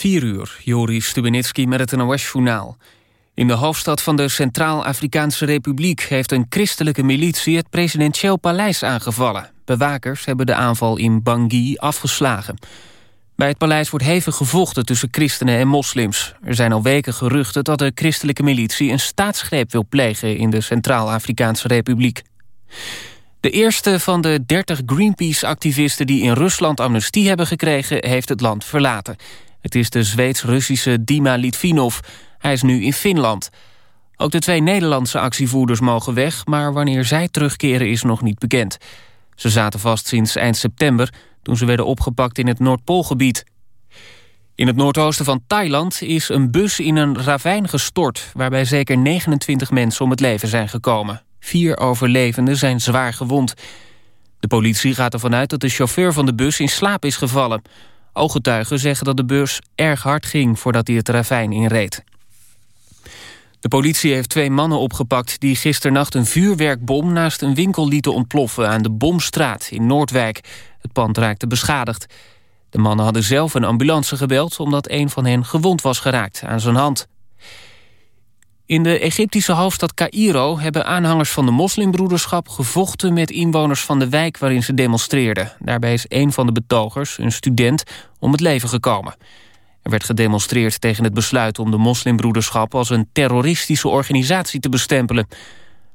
4 uur, Joris Stubenitski met het NOS-journaal. In de hoofdstad van de Centraal-Afrikaanse Republiek... heeft een christelijke militie het presidentieel paleis aangevallen. Bewakers hebben de aanval in Bangui afgeslagen. Bij het paleis wordt hevig gevochten tussen christenen en moslims. Er zijn al weken geruchten dat de christelijke militie... een staatsgreep wil plegen in de Centraal-Afrikaanse Republiek. De eerste van de 30 Greenpeace-activisten die in Rusland amnestie hebben gekregen... heeft het land verlaten. Het is de Zweeds-Russische Dima Litvinov. Hij is nu in Finland. Ook de twee Nederlandse actievoerders mogen weg... maar wanneer zij terugkeren is nog niet bekend. Ze zaten vast sinds eind september... toen ze werden opgepakt in het Noordpoolgebied. In het noordoosten van Thailand is een bus in een ravijn gestort... waarbij zeker 29 mensen om het leven zijn gekomen. Vier overlevenden zijn zwaar gewond. De politie gaat ervan uit dat de chauffeur van de bus in slaap is gevallen. Ooggetuigen zeggen dat de bus erg hard ging voordat hij het ravijn inreed. De politie heeft twee mannen opgepakt die gisternacht een vuurwerkbom naast een winkel lieten ontploffen aan de Bomstraat in Noordwijk. Het pand raakte beschadigd. De mannen hadden zelf een ambulance gebeld omdat een van hen gewond was geraakt aan zijn hand. In de Egyptische hoofdstad Cairo hebben aanhangers van de moslimbroederschap gevochten met inwoners van de wijk waarin ze demonstreerden. Daarbij is een van de betogers, een student, om het leven gekomen. Er werd gedemonstreerd tegen het besluit om de moslimbroederschap als een terroristische organisatie te bestempelen.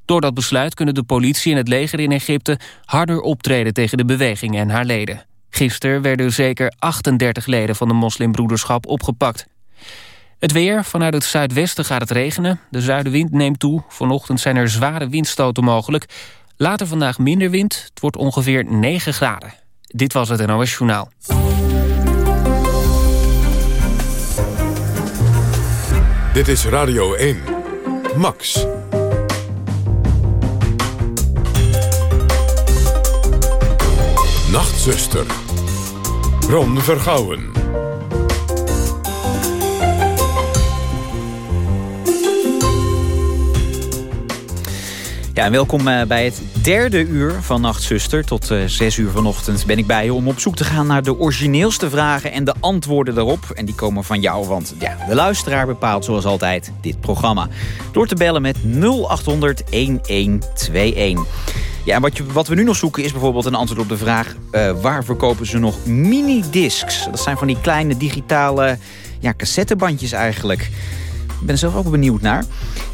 Door dat besluit kunnen de politie en het leger in Egypte harder optreden tegen de beweging en haar leden. Gisteren werden zeker 38 leden van de moslimbroederschap opgepakt. Het weer. Vanuit het zuidwesten gaat het regenen. De zuidenwind neemt toe. Vanochtend zijn er zware windstoten mogelijk. Later vandaag minder wind. Het wordt ongeveer 9 graden. Dit was het NOS Journaal. Dit is Radio 1. Max. Nachtzuster. Ron Vergouwen. Ja, welkom eh, bij het derde uur van Nachtzuster. Tot uh, zes uur vanochtend ben ik bij je om op zoek te gaan naar de origineelste vragen en de antwoorden daarop. En die komen van jou, want ja, de luisteraar bepaalt zoals altijd dit programma. Door te bellen met 0800 1121. Ja, en wat, je, wat we nu nog zoeken is bijvoorbeeld een antwoord op de vraag... Uh, waar verkopen ze nog mini-discs? Dat zijn van die kleine digitale ja, cassettebandjes eigenlijk. Ik ben er zelf ook benieuwd naar.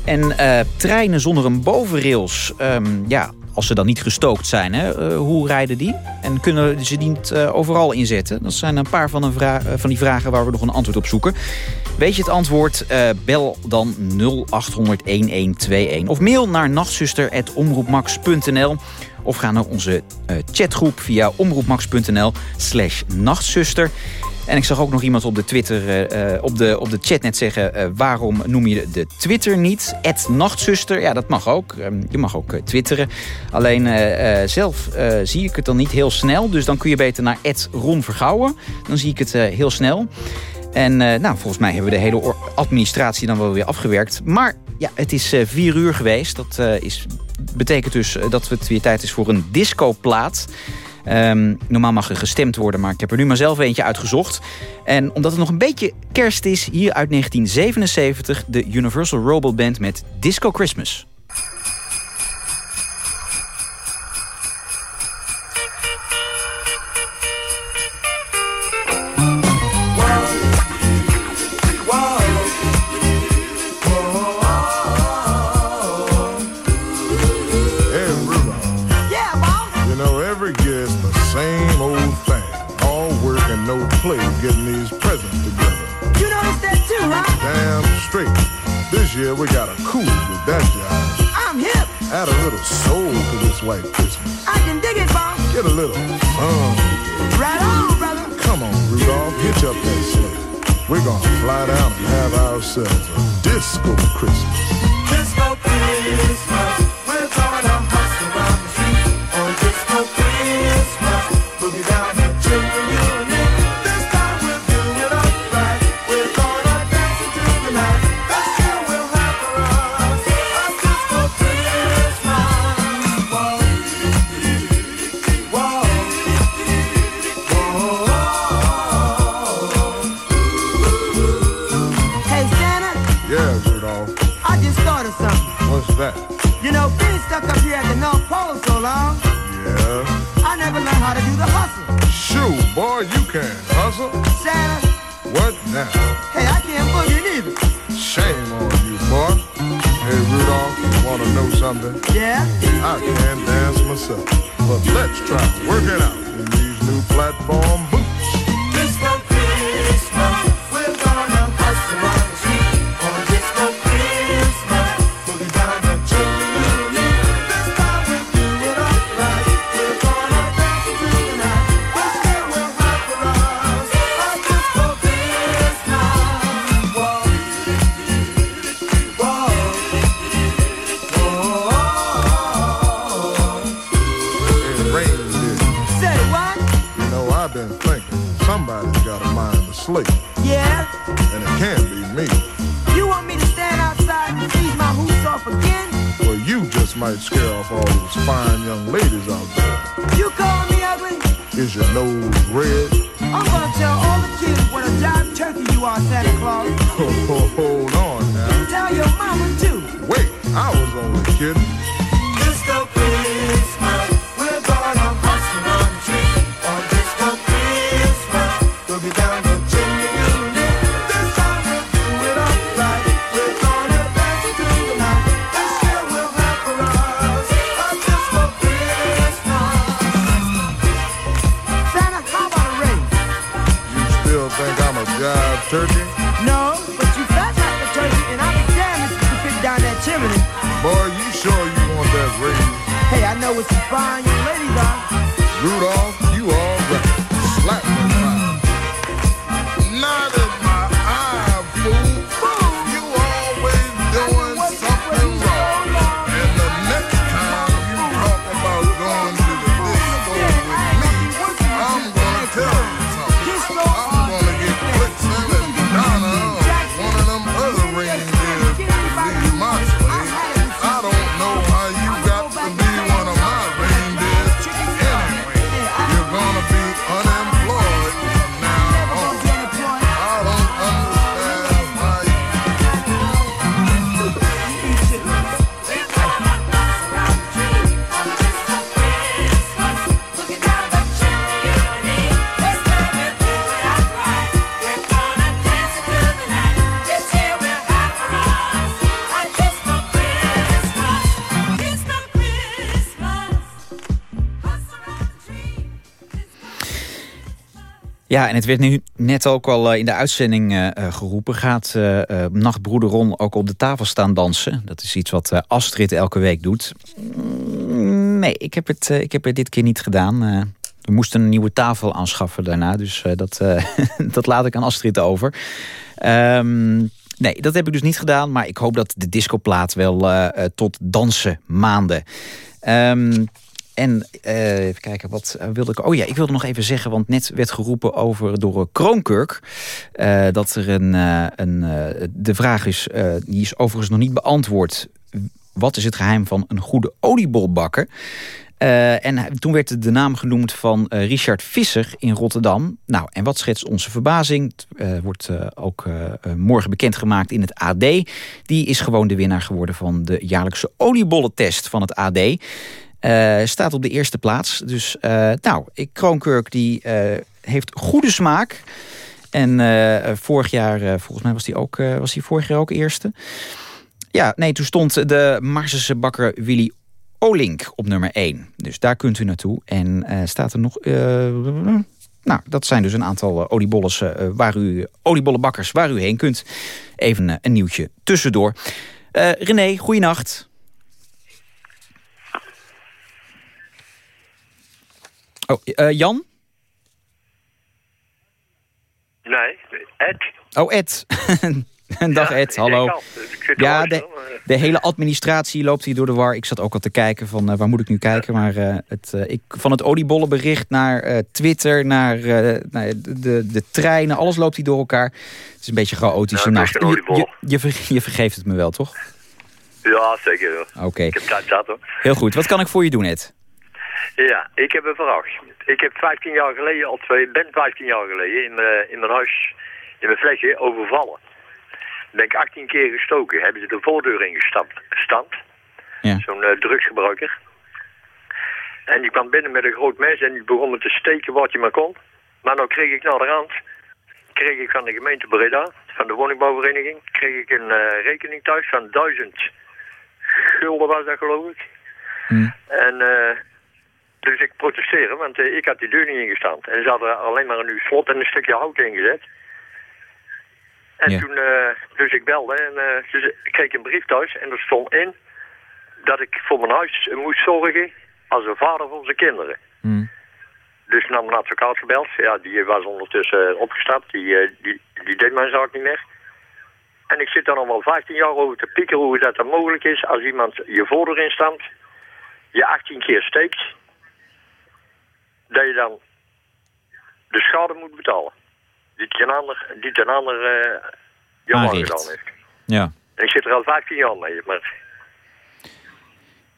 En uh, treinen zonder een bovenrails, um, ja, als ze dan niet gestookt zijn, hè, uh, hoe rijden die? En kunnen ze die niet uh, overal inzetten? Dat zijn een paar van, een van, die vragen waar we nog een antwoord op zoeken. Weet je het antwoord? bel dan 0800 1121. Of mail naar nachtzuster.omroepmax.nl. Of ga naar onze chatgroep via omroepmax.nl slash nachtzuster. En ik zag ook nog iemand op de, Twitter, uh, op de, op de chat net zeggen... Uh, waarom noem je de Twitter niet? nachtzuster, ja dat mag ook. Um, je mag ook twitteren. Alleen zelf zie ik het dan niet heel snel. Dus dan kun je beter naar Ron Vergouwen. Dan zie ik het heel snel. En nou, volgens mij hebben we de hele administratie dan wel weer afgewerkt. Maar ja, het is vier uur geweest. Dat is, betekent dus dat het weer tijd is voor een discoplaat... Um, normaal mag er gestemd worden, maar ik heb er nu maar zelf eentje uitgezocht. En omdat het nog een beetje kerst is, hier uit 1977... de Universal Robot Band met Disco Christmas. En het werd nu net ook al eh, in de uitzending eh, eh, geroepen. Gaat eh, nachtbroeder Ron ook op de tafel staan dansen? Dat is iets wat Astrid elke week doet. Mm, nee, ik heb, het, ik heb het dit keer niet gedaan. We moesten een nieuwe tafel aanschaffen daarna. Dus dat, dat laat ik aan Astrid over. Ehm, nee, dat heb ik dus niet gedaan. Maar ik hoop dat de discoplaat wel tot dansen maanden. Ehm, en eh, even kijken, wat eh, wilde ik... Oh ja, ik wilde nog even zeggen, want net werd geroepen over door eh, Kroonkurk... eh, dat er een... een de vraag is, die is overigens nog niet beantwoord... wat is het geheim van een goede oliebolbakker? Eh, en toen werd de naam genoemd van Richard Visser in Rotterdam. Nou, en wat schetst onze verbazing? Wordt ook morgen bekendgemaakt in het AD. Die is gewoon de winnaar geworden van de jaarlijkse oliebollentest van het AD. Eh, staat op de eerste plaats. Dus eh, nou, ik, Kroonkurk die eh, heeft goede smaak. En vorig jaar, volgens mij was hij ook, was hij vorig jaar ook eerste. Ja, nee, toen stond de Marsense bakker Willy Olink op nummer 1. Dus daar kunt u naartoe. En staat er nog... nou, dat zijn dus een aantal oliebolles, waar u, oliebollenbakkers waar u heen kunt. Even een nieuwtje tussendoor. René, goeienacht. Oh, eh, Jan? Nee, Ed. Oh, Ed. Dag Ja, Ed, hallo. Dus Ja, de, hele administratie loopt hier door de war. Ik zat ook al te kijken van eh, waar moet ik nu kijken. Maar eh, het, ik, van het oliebollenbericht naar Twitter, naar de, de, de treinen. Alles loopt hier door elkaar. Het is een beetje een chaotische Nou, geen Je, oliebollen. je, je, ver- je vergeeft het me wel, toch? Ja, zeker. Oké, Ik heb tijd zat hoor. heel goed. Wat kan ik voor je doen, Ed? Ja, ik heb een vraag. Ik heb 15 jaar geleden, al twee, ben 15 jaar geleden in, eh, in mijn huis, in mijn flesje, overvallen. Ben ik 18 keer gestoken. Hebben ze de voordeur ingestapt. Stand. Ja. Zo'n eh, drugsgebruiker. En die kwam binnen met een groot mes en die begon me te steken wat je maar kon. Maar dan kreeg ik naar de rand, kreeg ik van de gemeente Breda, van de woningbouwvereniging, kreeg ik een eh, rekening thuis van 1000 gulden was dat geloof ik. Hmm. En eh, dus ik protesteerde, want eh, ik had die deur niet ingestaan. En ze hadden alleen maar een nieuw slot en een stukje hout ingezet. En Ja. toen, eh, dus ik belde en dus ik kreeg een brief thuis en er stond in dat ik voor mijn huis moest zorgen als een vader voor zijn kinderen. Hmm. Dus nam een advocaat gebeld. Ja, die was ondertussen opgestapt. Die, die, die deed mijn zaak niet meer. En ik zit er al wel 15 jaar over te pieken hoe dat dan mogelijk is als iemand je voordeur instamt, je 18 keer steekt, dat je dan de schade moet betalen. Die ten ander, die ten ander eh heeft. Ja. En ik zit er al 15 jaar mee, maar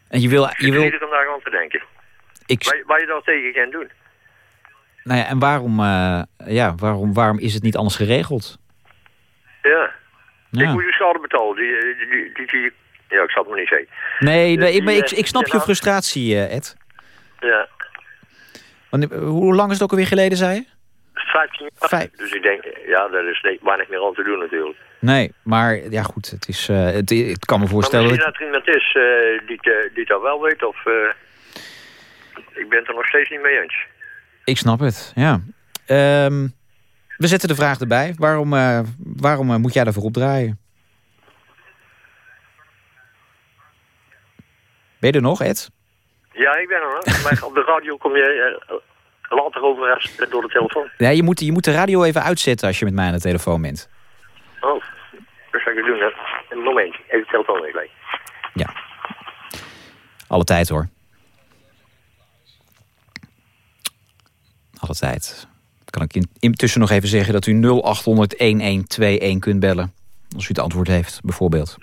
En je wil... ik Je er wil iedere dag aan te denken. ik, Wat, wat je daar tegen kan doen. nou ja, en waarom, eh, ja, waarom, waarom is het niet anders geregeld? Ja. Ik moet je schade betalen. Die, die, die, die, ja, ik zal het maar niet zeggen. Nee, nee die, ik, ik, eh, ik snap je frustratie, eh, Ed. Ja. Want, eh, hoe lang is het ook alweer geleden, zei je? 15 jaar. Vijf. Dus ik denk, ja, daar is weinig meer aan te doen natuurlijk. Nee, maar ja goed, het, is, eh, het, het kan me Maar voorstellen... misschien dat- dat er iemand is eh, die, het, die dat wel weet of... ik ben het er nog steeds niet mee eens. Ik snap het, ja. Ehm, we zetten de vraag erbij. Waarom, waarom moet jij daarvoor opdraaien? Ben je er nog, Ed? Ja, ik ben er nog. maar op de radio kom je eh, later over door de telefoon. Ja, je, moet, je moet de radio even uitzetten als je met mij aan de telefoon bent. Oh, dat zou ik doen. Hè. Een moment, even de telefoon gelijk. Ja. Alle tijd hoor. Alle tijd. Kan ik in- intussen nog even zeggen dat u 0800 1121 kunt bellen. Als u het antwoord heeft, bijvoorbeeld.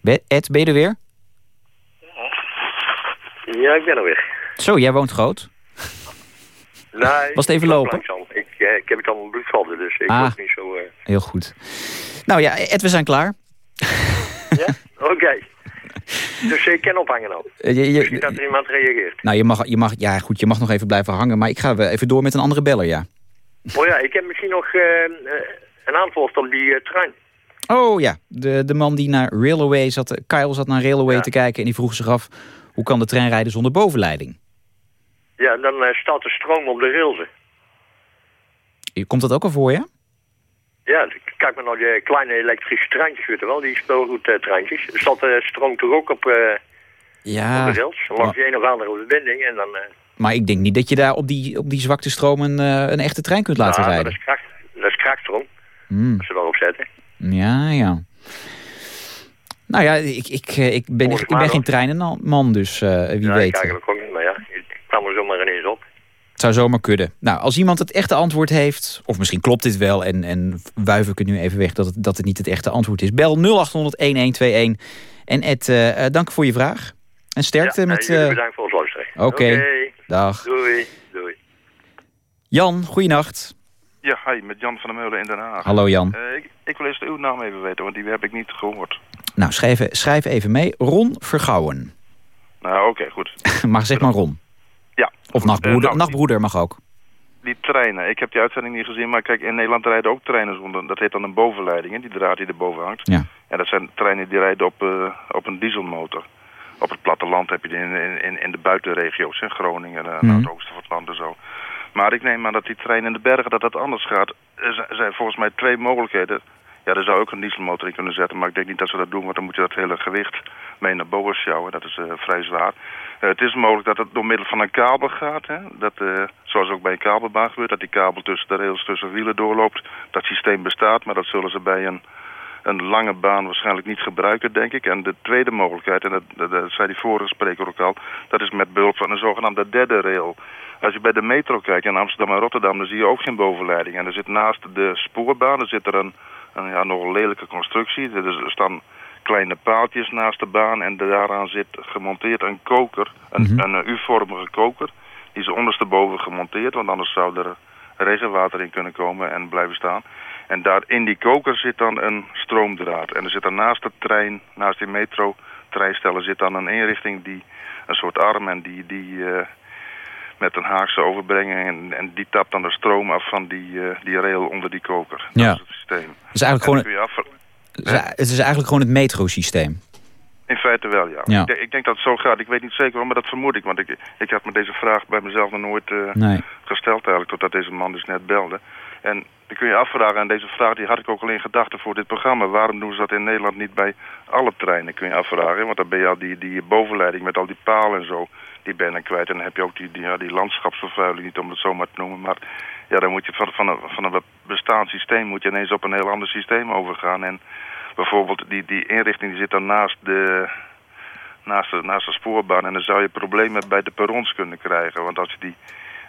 Be- Ed, ben je er weer? Ja, ik ben er weer. Zo, jij woont groot. Nee, Was het even lopen? Ik, eh, ik heb het allemaal bloedvallen, dus ik Ah. niet zo... eh, Heel goed. Nou ja, Ed, we zijn klaar. Ja? Oké. Dus ik kan ophangen nou. Eh, je- je- dat er iemand reageert. nou, je mag, je, mag, ja, goed, je mag nog even blijven hangen, maar ik ga even door met een andere beller, ja. Oh ja, ik heb misschien nog een antwoord op die eh, trein. Oh ja, de, de man die naar Railway zat, Kyle zat naar Railway Ja. te kijken en die vroeg zich af, hoe kan de trein rijden zonder bovenleiding? Ja, dan eh, staat de stroom op de railsen. Komt dat ook al voor je? Ja, kijk maar naar die kleine elektrische treintjes, weet je wel, die speelgoedtreintjes. Er staat de stroom toch ook op, eh, Ja, op de rails, langs de een of andere verbinding. En dan, eh, maar ik denk niet dat je daar op die, op die zwakte stroom een, eh, een echte trein kunt laten ja, rijden. dat is, dat is krachtstroom, Hmm, als ze daarop zetten. ja, ja. Nou ja, ik, ik, eh, ik, ben, ik ben geen treinenman, dus eh, wie ja, weet. ik eigenlijk ook niet, maar ja, ik kwam er zomaar ineens op. Het zou zomaar kunnen. Nou, als iemand het echte antwoord heeft, of misschien klopt dit wel en, en wuif ik het nu even weg dat het, dat het niet het echte antwoord is. Bel 0800 1121. En Ed, eh, eh, dank voor je vraag. En sterkte ja, met... eh, bedankt voor het luisteren. oké. dag. Doei. Doei. Jan, goeienacht. Ja, hi, met Jan van der Meulen in Den Haag. Hallo Jan. Eh, ik, ik wil eerst uw naam even weten, want die heb ik niet gehoord. Nou, schrijf, schrijf even mee. Ron Vergouwen. Nou, oké, goed. maar zeg maar Ron. Ja. Of nachtbroeder, Eh, nou, nachtbroeder mag ook. Die treinen, ik heb die uitzending niet gezien, maar kijk, in Nederland rijden ook treinen zonder, dat heet dan een bovenleiding, hè, die draad die erboven hangt. Ja. En dat zijn treinen die rijden op, eh, op een dieselmotor. Op het platteland heb je die in, in, in, in de buitenregio's, hè, Groningen, eh, Mhm. naar het oosten van het land en zo. Maar ik neem aan dat die treinen in de bergen, dat dat anders gaat. Er zijn volgens mij twee mogelijkheden. Ja, er zou ook een dieselmotor in kunnen zetten, maar ik denk niet dat ze dat doen, want dan moet je dat hele gewicht mee naar boven sjouwen. Dat is eh, vrij zwaar. Eh, het is mogelijk dat het door middel van een kabel gaat. Hè? Dat, eh, zoals ook bij een kabelbaan gebeurt, dat die kabel tussen de rails, tussen wielen doorloopt. Dat systeem bestaat, maar dat zullen ze bij een, een lange baan waarschijnlijk niet gebruiken, denk ik. En de tweede mogelijkheid, en dat zei die vorige spreker ook al, dat is met behulp van een zogenaamde derde rail. Als je bij de metro kijkt in Amsterdam en Rotterdam, dan zie je ook geen bovenleiding. En er zit naast de spoorbaan, er zit er een, een ja, nogal lelijke constructie. Er, staan kleine paaltjes naast de baan en daaraan zit gemonteerd een koker, een, Mhm. een eh, U-vormige koker. Die is ondersteboven gemonteerd, want anders zou er regenwater in kunnen komen en blijven staan. En daar in die koker zit dan een stroomdraad. En er zit er naast de trein, naast die metro, treinstellen zit dan een eenrichting die een soort arm en die, die eh, met een haakse overbrenging en, en die tapt dan de stroom af van die, eh, die rail onder die koker. Ja. Dat is het systeem. Is eigenlijk En gewoon, het is- eigenlijk gewoon het metrosysteem. In feite wel, ja. Ja. Ik, denk, ik denk dat het zo gaat. Ik weet niet zeker, maar dat vermoed ik. Want ik, ik had me deze vraag bij mezelf nog nooit eh, Nee. gesteld eigenlijk, totdat deze man dus net belde. En dan kun je afvragen, en deze vraag die had ik ook al in gedachten voor dit programma. Waarom doen ze dat in Nederland niet bij alle treinen, kun je afvragen. Want dan ben je al die, die bovenleiding met al die palen en zo, ben dan kwijt. En dan heb je ook die, die, ja, die landschapsvervuiling, niet om het zo maar te noemen. Maar ja, dan moet je van, van, een, van een bestaand systeem moet je ineens op een heel ander systeem overgaan. En bijvoorbeeld die, die inrichting die zit dan naast de, naast de, naast de spoorbaan. En dan zou je problemen bij de perrons kunnen krijgen. Want als je, die,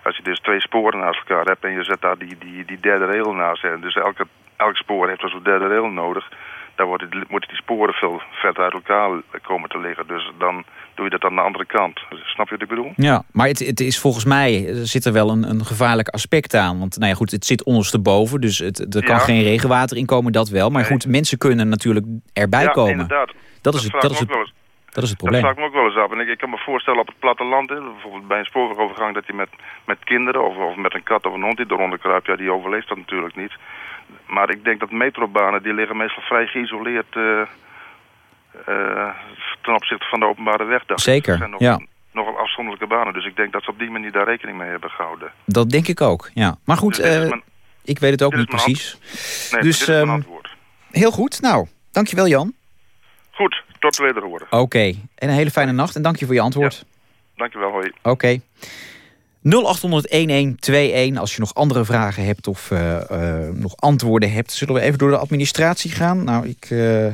als je dus twee sporen naast elkaar hebt en je zet daar die, die, die derde rail naast. En dus elke, elk spoor heeft dus een derde rail nodig. Dan worden moeten die sporen veel verder uit elkaar komen te liggen. Dus dan doe je dat aan de andere kant. Snap je wat ik bedoel? Ja, maar het, het is volgens mij er zit er wel een, een gevaarlijk aspect aan. Want nou ja, goed, het zit ondersteboven, dus het, er kan Ja. geen regenwater in komen, dat wel. Maar Nee. goed, mensen kunnen natuurlijk erbij ja, komen. inderdaad. Dat is het, dat is het, dat is het Dat probleem. vraag ik me ook wel eens af. En ik, ik kan me voorstellen op het platteland, hè, bijvoorbeeld bij een spoorwegovergang, dat je met, met kinderen of, of met een kat of een hond die eronder kruipt, ja, die overleeft dat natuurlijk niet. Maar ik denk dat metrobanen, die liggen meestal vrij geïsoleerd eh, eh, ten opzichte van de openbare weg. Zeker, zijn nog, ja. nogal afzonderlijke banen, dus ik denk dat ze op die manier daar rekening mee hebben gehouden. Dat denk ik ook, ja. Maar goed, Dus eh, mijn- ik weet het ook niet precies. Nee, dus, dit is mijn ehm, antwoord. Heel goed, nou, dankjewel Jan. Goed, tot wederhoren. Oké, en een hele fijne nacht en dank je voor je antwoord. Dankjewel, hoi. Oké. 0800-1121 als je nog andere vragen hebt of eh, eh, nog antwoorden hebt. Zullen we even door de administratie gaan? Nou, ik, eh,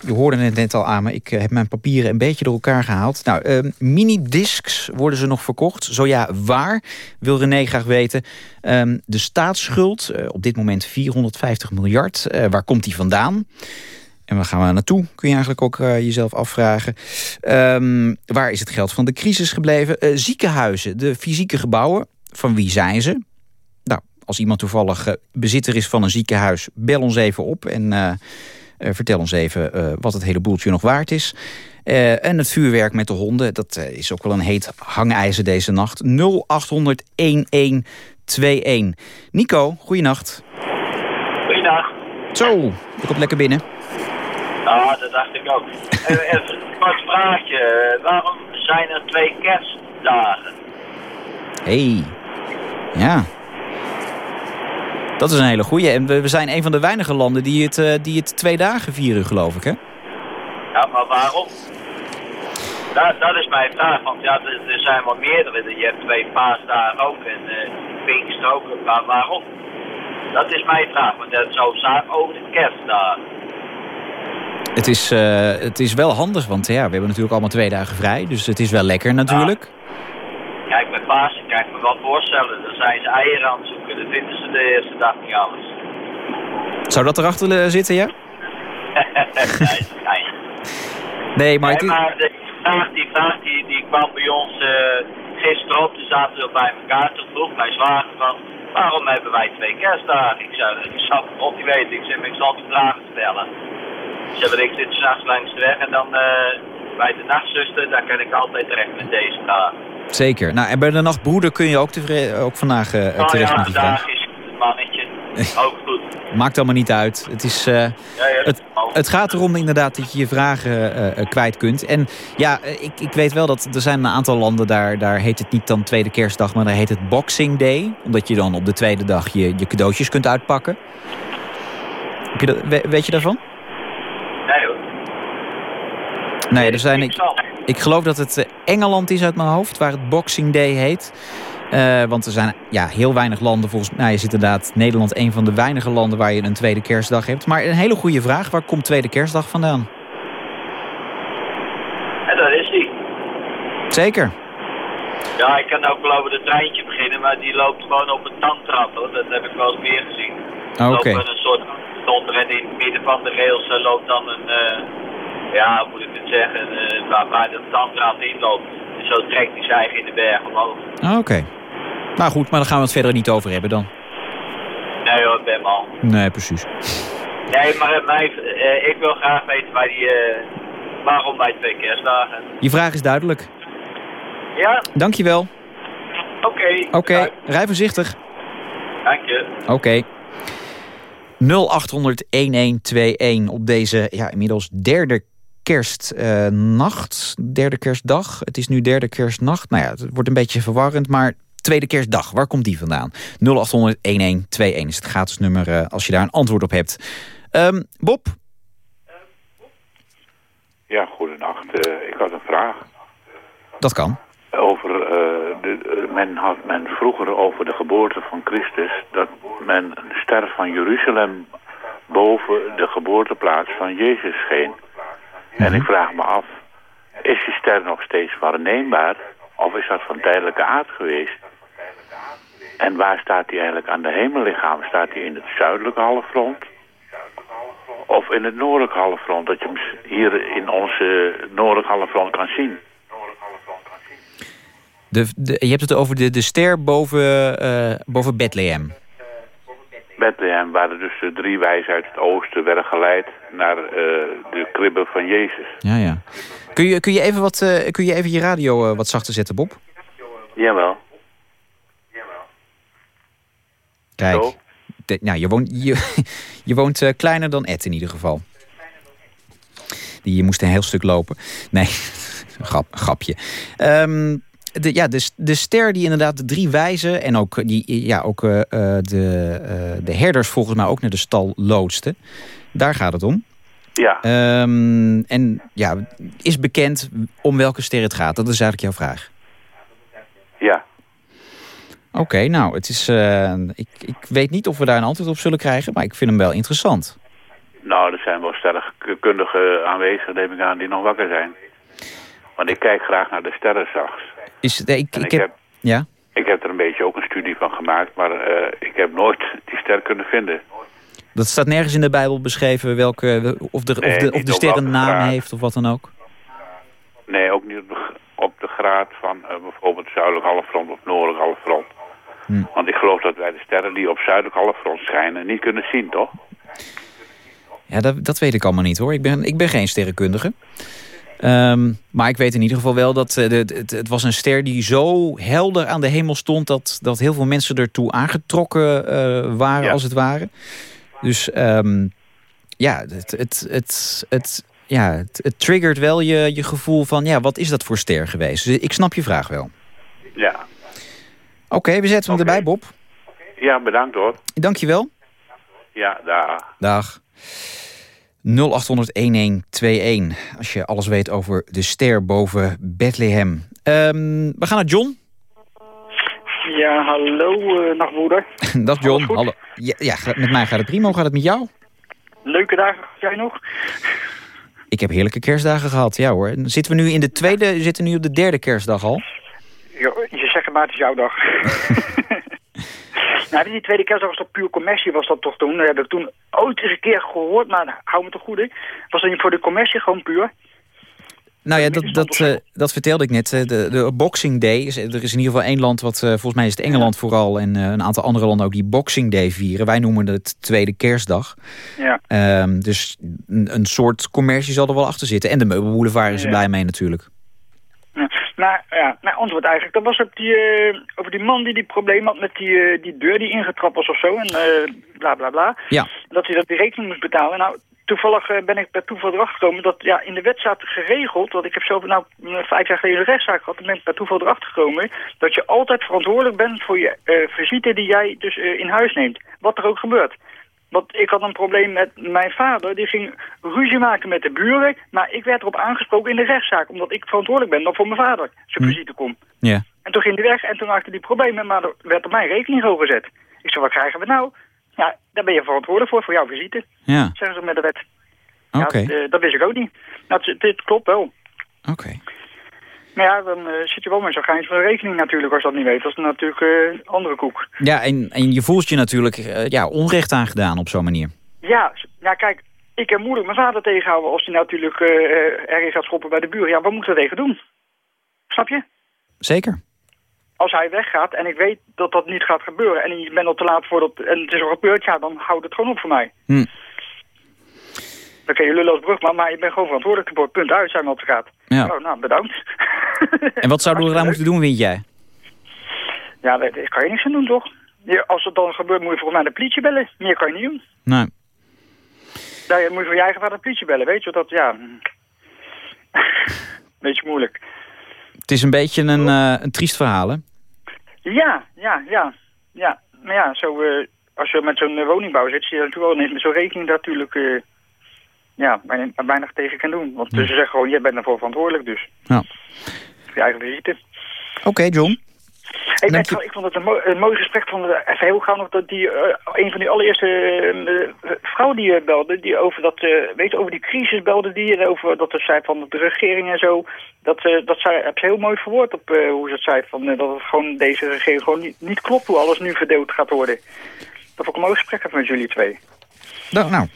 je hoorde het net al aan me. Ik heb mijn papieren een beetje door elkaar gehaald. Nou, eh, minidiscs worden ze nog verkocht. Zo ja, waar? Wil René graag weten. Ehm, de staatsschuld, op dit moment 450 miljard. Waar komt die vandaan? En waar gaan we naartoe, kun je eigenlijk ook eh, jezelf afvragen. Ehm, waar is het geld van de crisis gebleven? Eh, ziekenhuizen, de fysieke gebouwen, van wie zijn ze? Nou, als iemand toevallig eh, bezitter is van een ziekenhuis... bel ons even op en vertel ons even wat het hele boeltje nog waard is. En het vuurwerk met de honden, dat is ook wel een heet hangijzer deze nacht. 0800 1121. Nico, goeienacht. Goeiedag. Zo, je komt lekker binnen. Ja, dat dacht ik ook. Even even een kort vraagje. Waarom zijn er twee kerstdagen? hey. ja. Dat is een hele goeie. En we, we zijn een van de weinige landen die het, eh, die het twee dagen vieren, geloof ik, hè? Ja, maar waarom? Dat, dat is mijn vraag, want ja, er, er zijn wel meerdere. Je hebt twee paasdagen ook en uh, Pinkster ook. Maar waarom? Dat is mijn vraag, want dat zou zaak over de kerstdagen. Het is, eh, het is wel handig, want ja, we hebben natuurlijk allemaal twee dagen vrij. Dus het is wel lekker natuurlijk. Kijk, bij Pasen kan ik me wel voorstellen. Dan zijn ze eieren aan het zoeken. Dan vinden ze de eerste dag niet alles. Zou dat erachter eh, zitten, ja? nee, nee. Nee, maar het Nee, is... maar de vraag, die, vraag die, die kwam bij ons eh, gisteren op. Toen zaten we bij elkaar. Toen vroeg mijn zwager van... Waarom hebben wij twee kerstdagen? Ik zei, ik zat op die weten. Ik zei, ik zal die vragen stellen. Ik zit s'nachts langs de weg. En dan eh, bij de nachtzuster, daar kan ik altijd terecht met deze vraag. Zeker. Nou, en bij de nachtbroeder kun je ook, ook vandaag Nou terecht ja, met die vraag. vandaag is het mannetje. Ook goed. Maakt allemaal niet uit. Het, is, eh, Ja, ja, het, het gaat erom inderdaad dat je je vragen kwijt kunt. En ja, ik, ik weet wel dat er zijn een aantal landen... Daar, daar heet het niet dan tweede kerstdag, maar daar heet het Boxing Day. Omdat je dan op de tweede dag je, je cadeautjes kunt uitpakken. Heb je dat, we- weet je daarvan? Nee er zijn... Ik geloof dat het eh, Engeland is uit mijn hoofd, waar het Boxing Day heet. Eh, want er zijn ja, heel weinig landen, volgens mij is inderdaad Nederland een van de weinige landen waar je een tweede kerstdag hebt. Maar een hele goede vraag, waar komt tweede kerstdag vandaan? En dat is die. Zeker. Ja, ik kan ook wel over het treintje beginnen, maar die loopt gewoon op een tandtrap hoor. Dat heb ik wel eens meer gezien. Oké. Met een soort onder en in het midden van de rails loopt dan een, eh, ja, hoe moet ik het zeggen, eh, waar, waar de tandraad in loopt. Zo trekt hij zich in de berg omhoog. Ah, Oké. Nou goed, maar daar gaan we het verder niet over hebben dan. Nee hoor, ik ben. Nee, precies. Nee, maar eh, mij, eh, ik wil graag weten waar die, waarom bij twee kerstdagen? Je vraag is duidelijk. Ja, Dankjewel. oké. Oké, rij voorzichtig. Dank je. Oké. 0800-1121 op deze ja, inmiddels derde kerstnacht. derde kerstdag. Het is nu derde kerstnacht. Nou ja, het wordt een beetje verwarrend, maar tweede kerstdag. Waar komt die vandaan? 0800-1121 is het gratis nummer eh, als je daar een antwoord op hebt. Ehm, Bob? Ja, goedenacht. Eh, ik had een vraag. Dat kan. Over, eh, de, men had men vroeger over de geboorte van Christus... dat men een ster van Jeruzalem boven de geboorteplaats van Jezus scheen. En ik vraag me af, is die ster nog steeds waarneembaar? Of is dat van tijdelijke aard geweest? En waar staat die eigenlijk aan de hemellichaam? Staat die in het zuidelijke halfrond? Of in het noordelijke halfrond? Dat je hem hier in onze noordelijke halfrond kan zien. De, de, je hebt het over de, de ster boven, eh, boven Bethlehem. Bethlehem, waar dus de drie wijzen uit het oosten werden geleid naar eh, de kribben van Jezus. Ja, ja. Kun je, kun je, even, wat, eh, kun je even je radio eh, wat zachter zetten, Bob? Jawel. Kijk. De- nou, je woont, je, je woont eh, kleiner dan Ed in ieder geval. Die je moest een heel stuk lopen. Nee, grap, grapje. Ehm, de, ja, de, de ster die inderdaad de drie wijzen... en ook, die, ja, ook eh, eh, de, eh, de herders volgens mij ook naar de stal loodsten. Daar gaat het om. Ja, Ehm, en ja, is bekend om welke ster het gaat? Dat is eigenlijk jouw vraag. ja. Oké, nou, het is, ik, ik weet niet of we daar een antwoord op zullen krijgen... maar ik vind hem wel interessant. Nou, er zijn wel sterrenkundigen aanwezig, neem ik aan, die nog wakker zijn. Want ik kijk graag naar de sterren s'nachts. Is, nee, ik, heb, ja? Ik heb er een beetje ook een studie van gemaakt, maar eh, ik heb nooit die ster kunnen vinden. Dat staat nergens in de Bijbel beschreven welke, of de, of de, of de ster een naam graad. heeft of wat dan ook. Nee, ook niet op de, op de graad van eh, bijvoorbeeld zuidelijk halfrond of noordelijk halfrond. Hm. Want ik geloof dat wij de sterren die op zuidelijk halfrond schijnen niet kunnen zien, toch? Ja, dat, dat weet ik allemaal niet hoor. Ik ben, ik ben geen sterrenkundige. Ehm, maar ik weet in ieder geval wel dat eh, de, het, het was een ster die zo helder aan de hemel stond... dat, dat heel veel mensen ertoe aangetrokken eh, waren, Ja. als het ware. Dus ehm, ja, het, het, het, het, ja het, het triggert wel je, je gevoel van... ja, wat is dat voor ster geweest? Dus ik snap je vraag wel. Ja. Oké, we zetten hem erbij, Bob. Ja, bedankt hoor. Dankjewel. Ja, daar. Dag. 0800-1121. Als je alles weet over de ster boven Bethlehem. Ehm, we gaan naar John. Ja, hallo, eh nachtbroeder. Dag John. Hallo. Ja, met mij gaat het prima. Hoe gaat het met jou? Leuke dagen, jij nog? Ik heb heerlijke kerstdagen gehad. Ja hoor. Zitten we nu in de tweede, we zitten nu op de derde kerstdag al? Je zegt het maar, het is jouw dag. nou, die tweede kerstdag was toch puur commercie, was dat toch toen? Dat heb ik toen ooit eens een keer gehoord, maar hou me toch goed, hè? Was dat niet voor de commercie gewoon puur? Nou ja, dat, dat, eh, dat vertelde ik net. Eh, De, de Boxing Day. Is, er is in ieder geval één land, wat, eh, volgens mij is het Engeland vooral... en een aantal andere landen ook die Boxing Day vieren. Wij noemen het tweede kerstdag. Ja. Ehm, dus een, een soort commercie zal er wel achter zitten. En de meubelboulevard is er Ja. blij mee natuurlijk. Ja. Nou, ja, mijn antwoord eigenlijk, dat was op die, eh, over die man die die probleem had met die, eh, die deur die ingetrapt was of zo. En eh, bla bla bla. Ja. Dat hij dat die rekening moest betalen. Nou, toevallig ben ik per toeval erachter gekomen dat ja, in de wet staat geregeld, want ik heb zo nou eh, vijf jaar geleden een rechtszaak gehad, dan ben ik per toeval erachter gekomen, dat je altijd verantwoordelijk bent voor je eh, visite die jij dus in huis neemt. Wat er ook gebeurt. Want ik had een probleem met mijn vader, die ging ruzie maken met de buren, maar ik werd erop aangesproken in de rechtszaak, omdat ik verantwoordelijk ben dan voor mijn vader, zijn Hm. visite komt. Ja. En toen ging hij weg en toen maakte hij problemen, maar er werd op mijn rekening overgezet. Ik zei, wat krijgen we nou? Ja, daar ben je verantwoordelijk voor, voor jouw visite. Ja. Zeggen ze met de wet. Oké. Ja, dat, eh, dat wist ik ook niet. Nou, het, dit klopt wel. Oké. Maar ja, dan eh, zit je wel met zo'n geins van de rekening natuurlijk, als je dat niet weet. Dat is natuurlijk eh, een andere koek. Ja, en, en je voelt je natuurlijk eh, ja, onrecht aangedaan op zo'n manier. Ja, ja, kijk, ik kan moeilijk mijn vader tegenhouden als hij natuurlijk eh eh, ergens gaat schoppen bij de buren. Ja, wat moet ik er tegen doen? Snap je? Zeker. Als hij weggaat en ik weet dat dat niet gaat gebeuren en ik ben al te laat voor dat en het is al gebeurd, ja, dan houdt het gewoon op voor mij. Hm. Dan kun je lullen als brug, maar, je bent gewoon verantwoordelijk voor punt uit, zijn we op de gaat. Ja. Oh, nou, bedankt. En wat zouden we eraan moeten doen, vind jij? Ja, daar kan je niks aan doen, toch? Je, als het dan gebeurt, moet je volgens mij de politie bellen. Meer kan je niet doen. Nee. Daar moet je voor je eigen vader de politie bellen, weet je? Dat, ja... Beetje moeilijk. Het is een beetje een, eh, een triest verhaal, hè? Ja, ja, ja. Ja, maar ja, zo, eh, als je met zo'n eh, woningbouw zit, zie je natuurlijk wel ineens met zo'n rekening natuurlijk... ja, bijna, weinig tegen kan doen. Want dus ze zeggen gewoon, jij bent ervoor verantwoordelijk, dus. Ja. Voor je eigen visite. Oké, John. Hey, Dank ik, ik vond het een, mooi- een mooi gesprek. Van de, even heel gauw nog dat die, eh, een van die allereerste uh, vrouwen die eh, belde, die over dat, eh, weet je, over die crisis belde die en over dat ze zei van de regering en zo. Dat, dat zij, heb ze heel mooi verwoord op hoe ze het zei van dat het gewoon deze regering gewoon niet, niet klopt hoe alles nu verdeeld gaat worden. Dat vond ik een mooi gesprek met jullie twee. Nou, nou,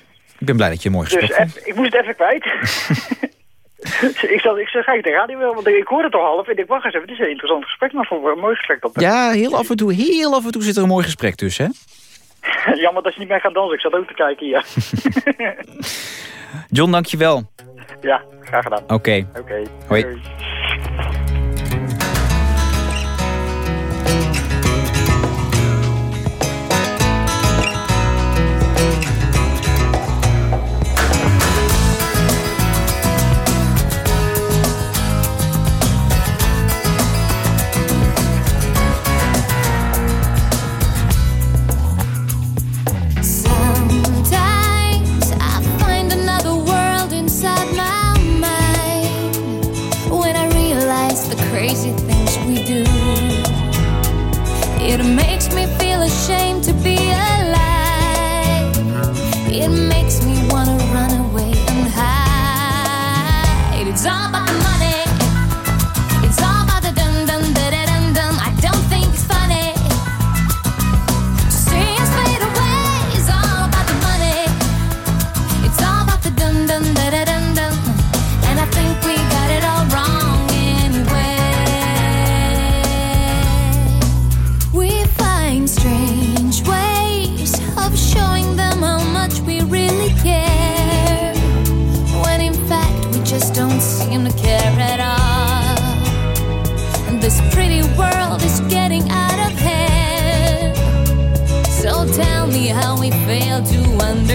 ik ben blij dat je mooi Dus gesprek vond. ik moest het even kwijt. ik, zal, ik zeg, ga je de radio wel, want ik hoorde het al half en ik wacht eens even. Het is een interessant gesprek, maar voor een mooi gesprek. Dat Ja, heel af en toe, heel af en toe zit er een mooi gesprek tussen, hè? Jammer dat je niet meer gaat dansen. Ik zat ook te kijken hier. John, dankjewel. ja, graag gedaan. Oké. Oké. Hoi.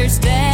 Understand.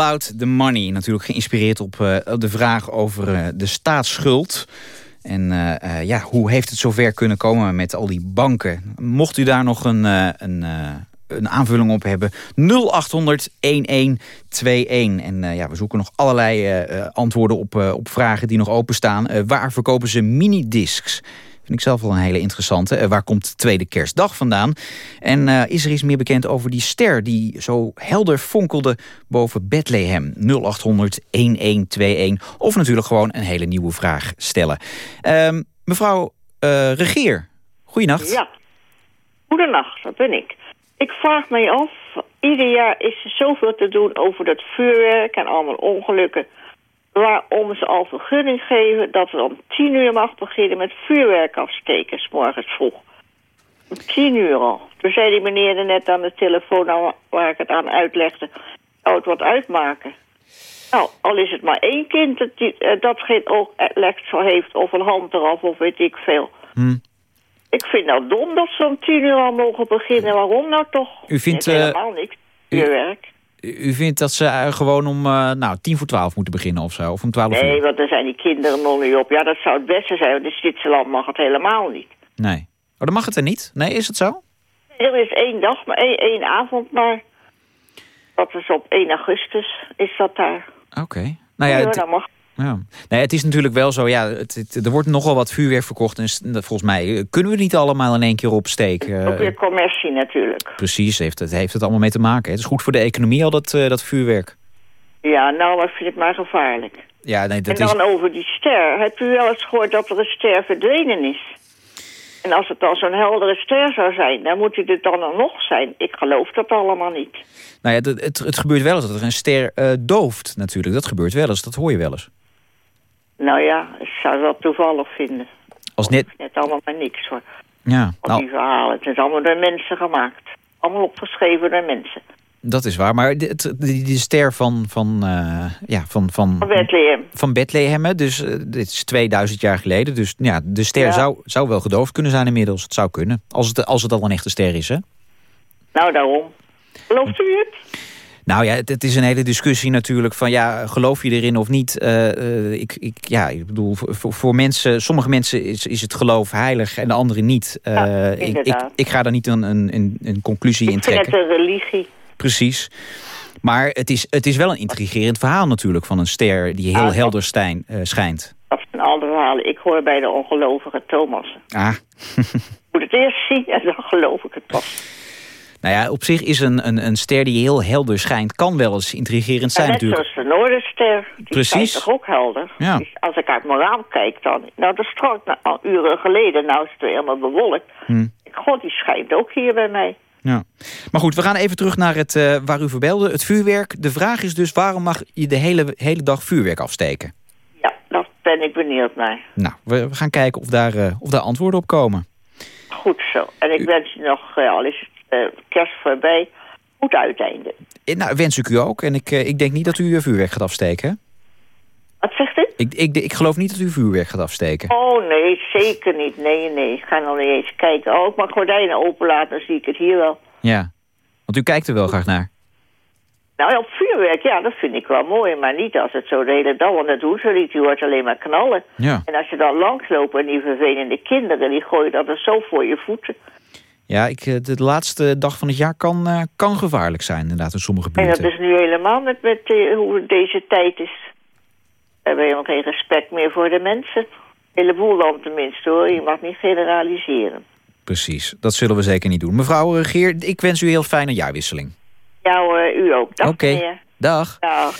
About the money. Natuurlijk geïnspireerd op eh, de vraag over eh, de staatsschuld. En eh, ja, hoe heeft het zover kunnen komen met al die banken? Mocht u daar nog een, een, een aanvulling op hebben, 0800 1121. En ja, we zoeken nog allerlei antwoorden op, op vragen die nog openstaan. Waar verkopen ze minidiscs? Vind ik zelf wel een hele interessante. Eh, waar komt de tweede kerstdag vandaan? En eh, is er iets meer bekend over die ster die zo helder fonkelde boven Bethlehem? 0800 1121. Of natuurlijk gewoon een hele nieuwe vraag stellen. Ehm, mevrouw eh, Regeer, goeienacht. Ja. Goedenacht, dat ben ik. Ik vraag mij af, ieder jaar is er zoveel te doen over dat vuurwerk en allemaal ongelukken. Waarom ze al vergunning geven dat we om tien uur mag beginnen met vuurwerk afsteken, s morgens vroeg. Om tien uur al. Toen zei die meneer er net aan de telefoon nou, waar ik het aan uitlegde, zou het wat uitmaken. Nou, al is het maar één kind dat, die, eh, dat geen oogletsel heeft of een hand eraf of weet ik veel. Hm. Ik vind nou dom dat ze om tien uur al mogen beginnen. Waarom nou toch? U vindt, eh, helemaal niks. Vuurwerk. U u vindt dat ze eh, gewoon om eh, nou, tien voor twaalf moeten beginnen of zo? Of om twaalf Nee, uur? want dan zijn die kinderen nog niet op. Ja, dat zou het beste zijn, want in Zwitserland mag het helemaal niet. Nee. Oh, dan mag het er niet? Nee, is het zo? Er is één dag, maar één, één avond maar. Dat is op 1 augustus, is dat daar. Oké. Nou ja, dat mag. Ja. Nee, het is natuurlijk wel zo, ja, het, het- er wordt nogal wat vuurwerk verkocht. En volgens mij eh, kunnen we niet allemaal in één keer opsteken. Ook weer commercie natuurlijk. Precies, heeft het, heeft het allemaal mee te maken. Het is goed voor de economie al, dat, eh, dat vuurwerk. Ja, nou, maar ik vind het maar gevaarlijk. Ja, nee, dat en is... dan over die ster. Hebt u wel eens gehoord dat er een ster verdwenen is? En als het dan zo'n heldere ster zou zijn, dan moet hij er dan nog zijn. Ik geloof dat allemaal niet. Nou ja, het, het, het gebeurt wel eens dat er een ster eh, dooft natuurlijk. Dat gebeurt wel eens, dat hoor je wel eens. Nou ja, ik zou wel toevallig vinden. Als net... Net allemaal maar niks hoor. Ja, Al nou, die verhalen. Het is allemaal door mensen gemaakt. Allemaal opgeschreven door mensen. dat is waar. Maar die ster van, van, eh, ja, van, van, Van Bethlehem. van Bethlehem, hè, dus eh, dit is 2000 jaar geleden. Dus ja, de ster Ja. zou, zou wel gedoofd kunnen zijn inmiddels. Het zou kunnen, als het, als het al een echte ster is, hè? Nou, daarom. Gelooft u het? Nou ja, het, het is een hele discussie natuurlijk van ja, geloof je erin of niet? Eh, eh, ik, ik, ja, ik bedoel, voor- mensen, sommige mensen is, is het geloof heilig en de anderen niet. Eh, ik, ik, ik ga daar niet een, een, een, een conclusie in trekken. het een religie. Precies. Maar het is, het is wel een intrigerend verhaal natuurlijk van een ster die heel Ah, helder stijn, schijnt. Dat zijn alle verhalen. Ik hoor bij de ongelovige Thomas. Ah, Ik moet het eerst zien en dan geloof ik het pas. Nou ja, op zich is een, een, een ster die heel helder schijnt, kan wel eens intrigerend zijn En net natuurlijk. zoals de Noorderster. Die Precies. toch ook helder? Ja. Dus als ik uit mijn raam kijk dan... Nou, dat strookt al uren geleden. Nou is het weer helemaal bewolkt. Hm. God, die schijnt ook hier bij mij. Ja. Maar goed, we gaan even terug naar het eh, waar u verbelde, het vuurwerk. De vraag is dus, waarom mag je de hele, hele dag vuurwerk afsteken? Ja, daar ben ik benieuwd naar. Nou, we, we gaan kijken of daar, eh, of daar antwoorden op komen. Goed zo. En ik wens je nog, eh, al is het kerst voorbij, goed uiteinde. Eh, Nou, wens ik u ook. En ik, eh, ik denk niet dat u eh, vuurwerk gaat afsteken. Wat zegt u? Ik, ik, ik geloof niet dat u vuurwerk gaat afsteken. Oh nee, zeker niet. Nee, nee. Ik ga nog niet eens kijken. Oh, ik mag gordijnen openlaten, dan zie ik het hier wel. Ja, want u kijkt er wel graag naar. Nou, op vuurwerk, ja, dat vind ik wel mooi. Maar niet als het zo de hele dag, want dat doet ze niet. Je hoort alleen maar knallen. Ja, En als je dan langsloopt en die vervelende kinderen, die gooien dat er zo voor je voeten. Ja ik, eh, de laatste dag van het jaar kan, eh, kan gevaarlijk zijn inderdaad in sommige En dat buurten. is nu helemaal met, met eh, hoe deze tijd is. We hebben helemaal geen respect meer voor de mensen. Een heleboel dan tenminste hoor. Je mag niet generaliseren. Precies, dat zullen we zeker niet doen. Mevrouw Regeer, ik wens u een heel fijne jaarwisseling. Ja hoor, u ook. Dag Oké. Dag. Dag.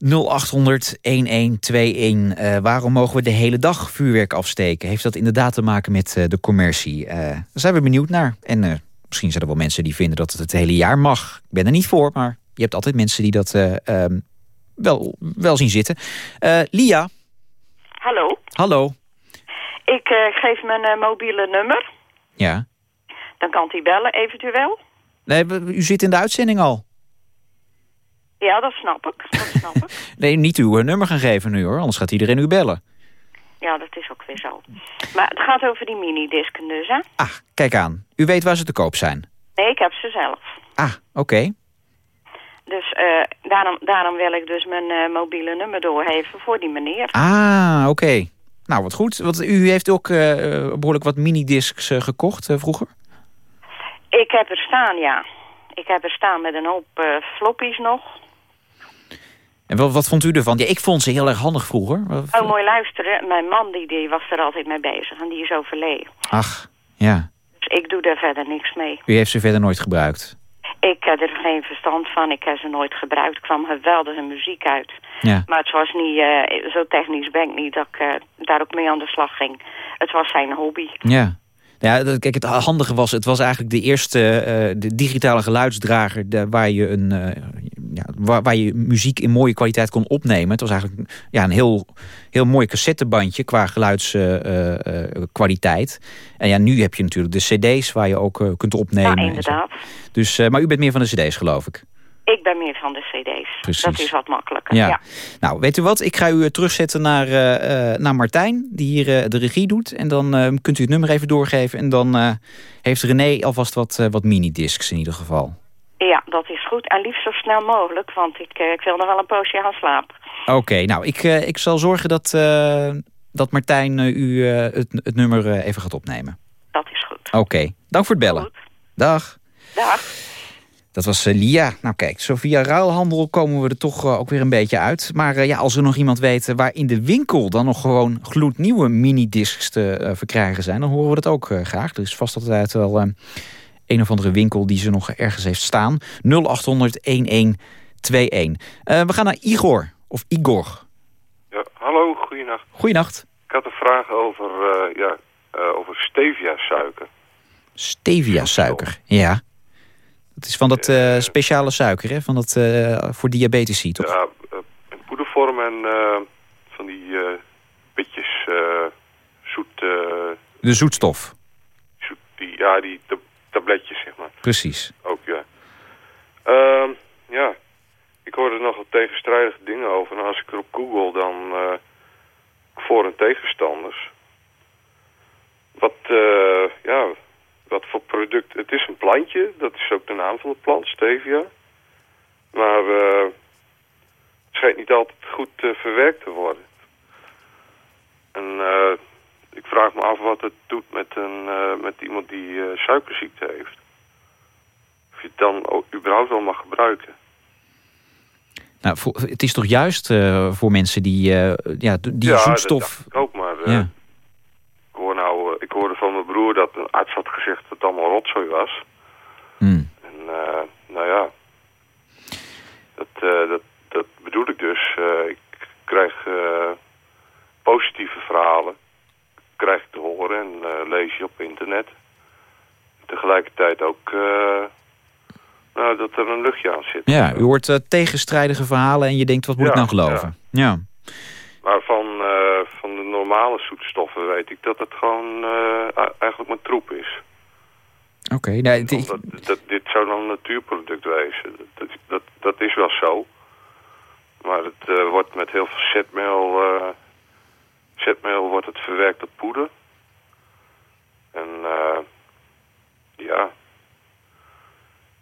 0800 1121. Eh, waarom mogen we de hele dag vuurwerk afsteken? Heeft dat inderdaad te maken met eh, de commercie? Eh, daar zijn we benieuwd naar. En misschien zijn er wel mensen die vinden dat het het hele jaar mag. Ik ben er niet voor, maar je hebt altijd mensen die dat eh, ehm, wel, wel zien zitten. Lia, Hallo, hallo. ik geef mijn mobiele nummer. Ja. Dan kan hij bellen eventueel. Nee, u zit in de uitzending al. Ja, dat snap ik. Dat snap ik. Nee, niet uw eh, nummer gaan geven nu hoor, anders gaat iedereen u bellen. Ja, dat is ook weer zo. Maar het gaat over die minidisken dus, hè? Ah, kijk aan. U weet waar ze te koop zijn. Nee, ik heb ze zelf. Ah, oké. Dus eh, daarom, daarom wil ik dus mijn eh, mobiele nummer doorgeven voor die meneer. Ah, oké. Nou, wat goed. Want u heeft ook eh, behoorlijk wat minidiscs gekocht vroeger. Ik heb er staan, ja. Ik heb er staan met een hoop floppies nog. En wat, wat vond u ervan? Ja, ik vond ze heel erg handig vroeger. Oh, mooi luisteren. Mijn man die, die was er altijd mee bezig en die is overleden. Ach, ja. Dus ik doe daar verder niks mee. U heeft ze verder nooit gebruikt. Ik heb er geen verstand van. Ik heb ze nooit gebruikt. Er kwam geweldige muziek uit. Ja. Maar het was niet, eh, zo technisch ben ik niet dat ik eh, daar ook mee aan de slag ging. Het was zijn hobby. Ja. Ja, dat- kijk, het handige was, het was eigenlijk de eerste eh, de digitale geluidsdrager... de- waar je een, ja, waar, waar je muziek in mooie kwaliteit kon opnemen. Het was eigenlijk ja, een heel, heel mooi cassettebandje qua geluidskwaliteit. en ja, nu heb je natuurlijk de cd's waar je ook eh, kunt opnemen. Ja, inderdaad. Dus, eh, maar u bent meer van de cd's, geloof ik. Ik ben meer van de cd's. Precies. Dat is wat makkelijker. Ja. Ja. Nou, weet u wat? Ik ga u eh, terugzetten naar, naar Martijn, die hier de regie doet. En dan eh, kunt u het nummer even doorgeven. En dan heeft René alvast wat, wat minidiscs in ieder geval. Ja, dat is goed. En liefst zo snel mogelijk, want ik, eh, ik wil nog wel een poosje gaan slapen. Oké, nou, ik, eh, ik zal zorgen dat, eh, dat Martijn u het, het nummer even gaat opnemen. Dat is goed. Oké, dank voor het bellen. Dag. Dag. Dat was Lia. Nou kijk, zo via ruilhandel komen we er toch ook weer een beetje uit. Maar ja, als er nog iemand weet waar in de winkel dan nog gewoon gloednieuwe minidiscs te verkrijgen zijn, dan horen we dat ook graag. Er is vast altijd wel een of andere winkel die ze nog ergens heeft staan. 0800 1121. Eh, we gaan naar Igor. Of Igor. Ja, hallo, goeienacht. Goeienacht. Ik had een vraag over, eh, ja, eh, over stevia-suiker. Stevia suiker. Ja. Dat is van dat speciale suiker, hè? Van dat voor diabetici, toch? Ja, in poedervorm en van die pitjes eh, zoet, De zoetstof. zoet, die, ja, die tabletjes, zeg maar. Precies. Ook, ja. Ehm, ja, ik hoorde er nogal tegenstrijdige dingen over. En als ik er op google, dan eh, voor- en tegenstanders. Wat, eh, ja, wat voor product... Het is een plantje, dat is ook de naam van de plant, stevia. Maar eh, het schijnt niet altijd goed verwerkt te worden. En eh, ik vraag me af wat het doet met, een, eh, met iemand die eh, suikerziekte heeft. Of je het dan ook überhaupt wel mag gebruiken. Nou, voor, het is toch juist eh, voor mensen die, ja, die ja, zoetstof... ik ook, maar Ja. ik, hoor nou, ik hoorde van mijn broer dat een arts had gezegd dat het allemaal rotzooi was. Hmm. En nou ja, dat, dat, dat bedoel ik dus. Ik krijg positieve verhalen, krijg ik te horen en eh, lees je op internet. Tegelijkertijd ook eh, nou, dat er een luchtje aan zit. Ja, u hoort eh, tegenstrijdige verhalen en je denkt, wat moet ik nou geloven? Ja. Maar van, van de normale zoetstoffen weet ik dat het gewoon eigenlijk maar troep is. Oké, Omdat, dat, dit zou dan een natuurproduct wezen. Dat, dat, dat is wel zo. Maar het wordt met heel veel zetmeel, zetmeel wordt het verwerkt tot poeder. En eh, ja,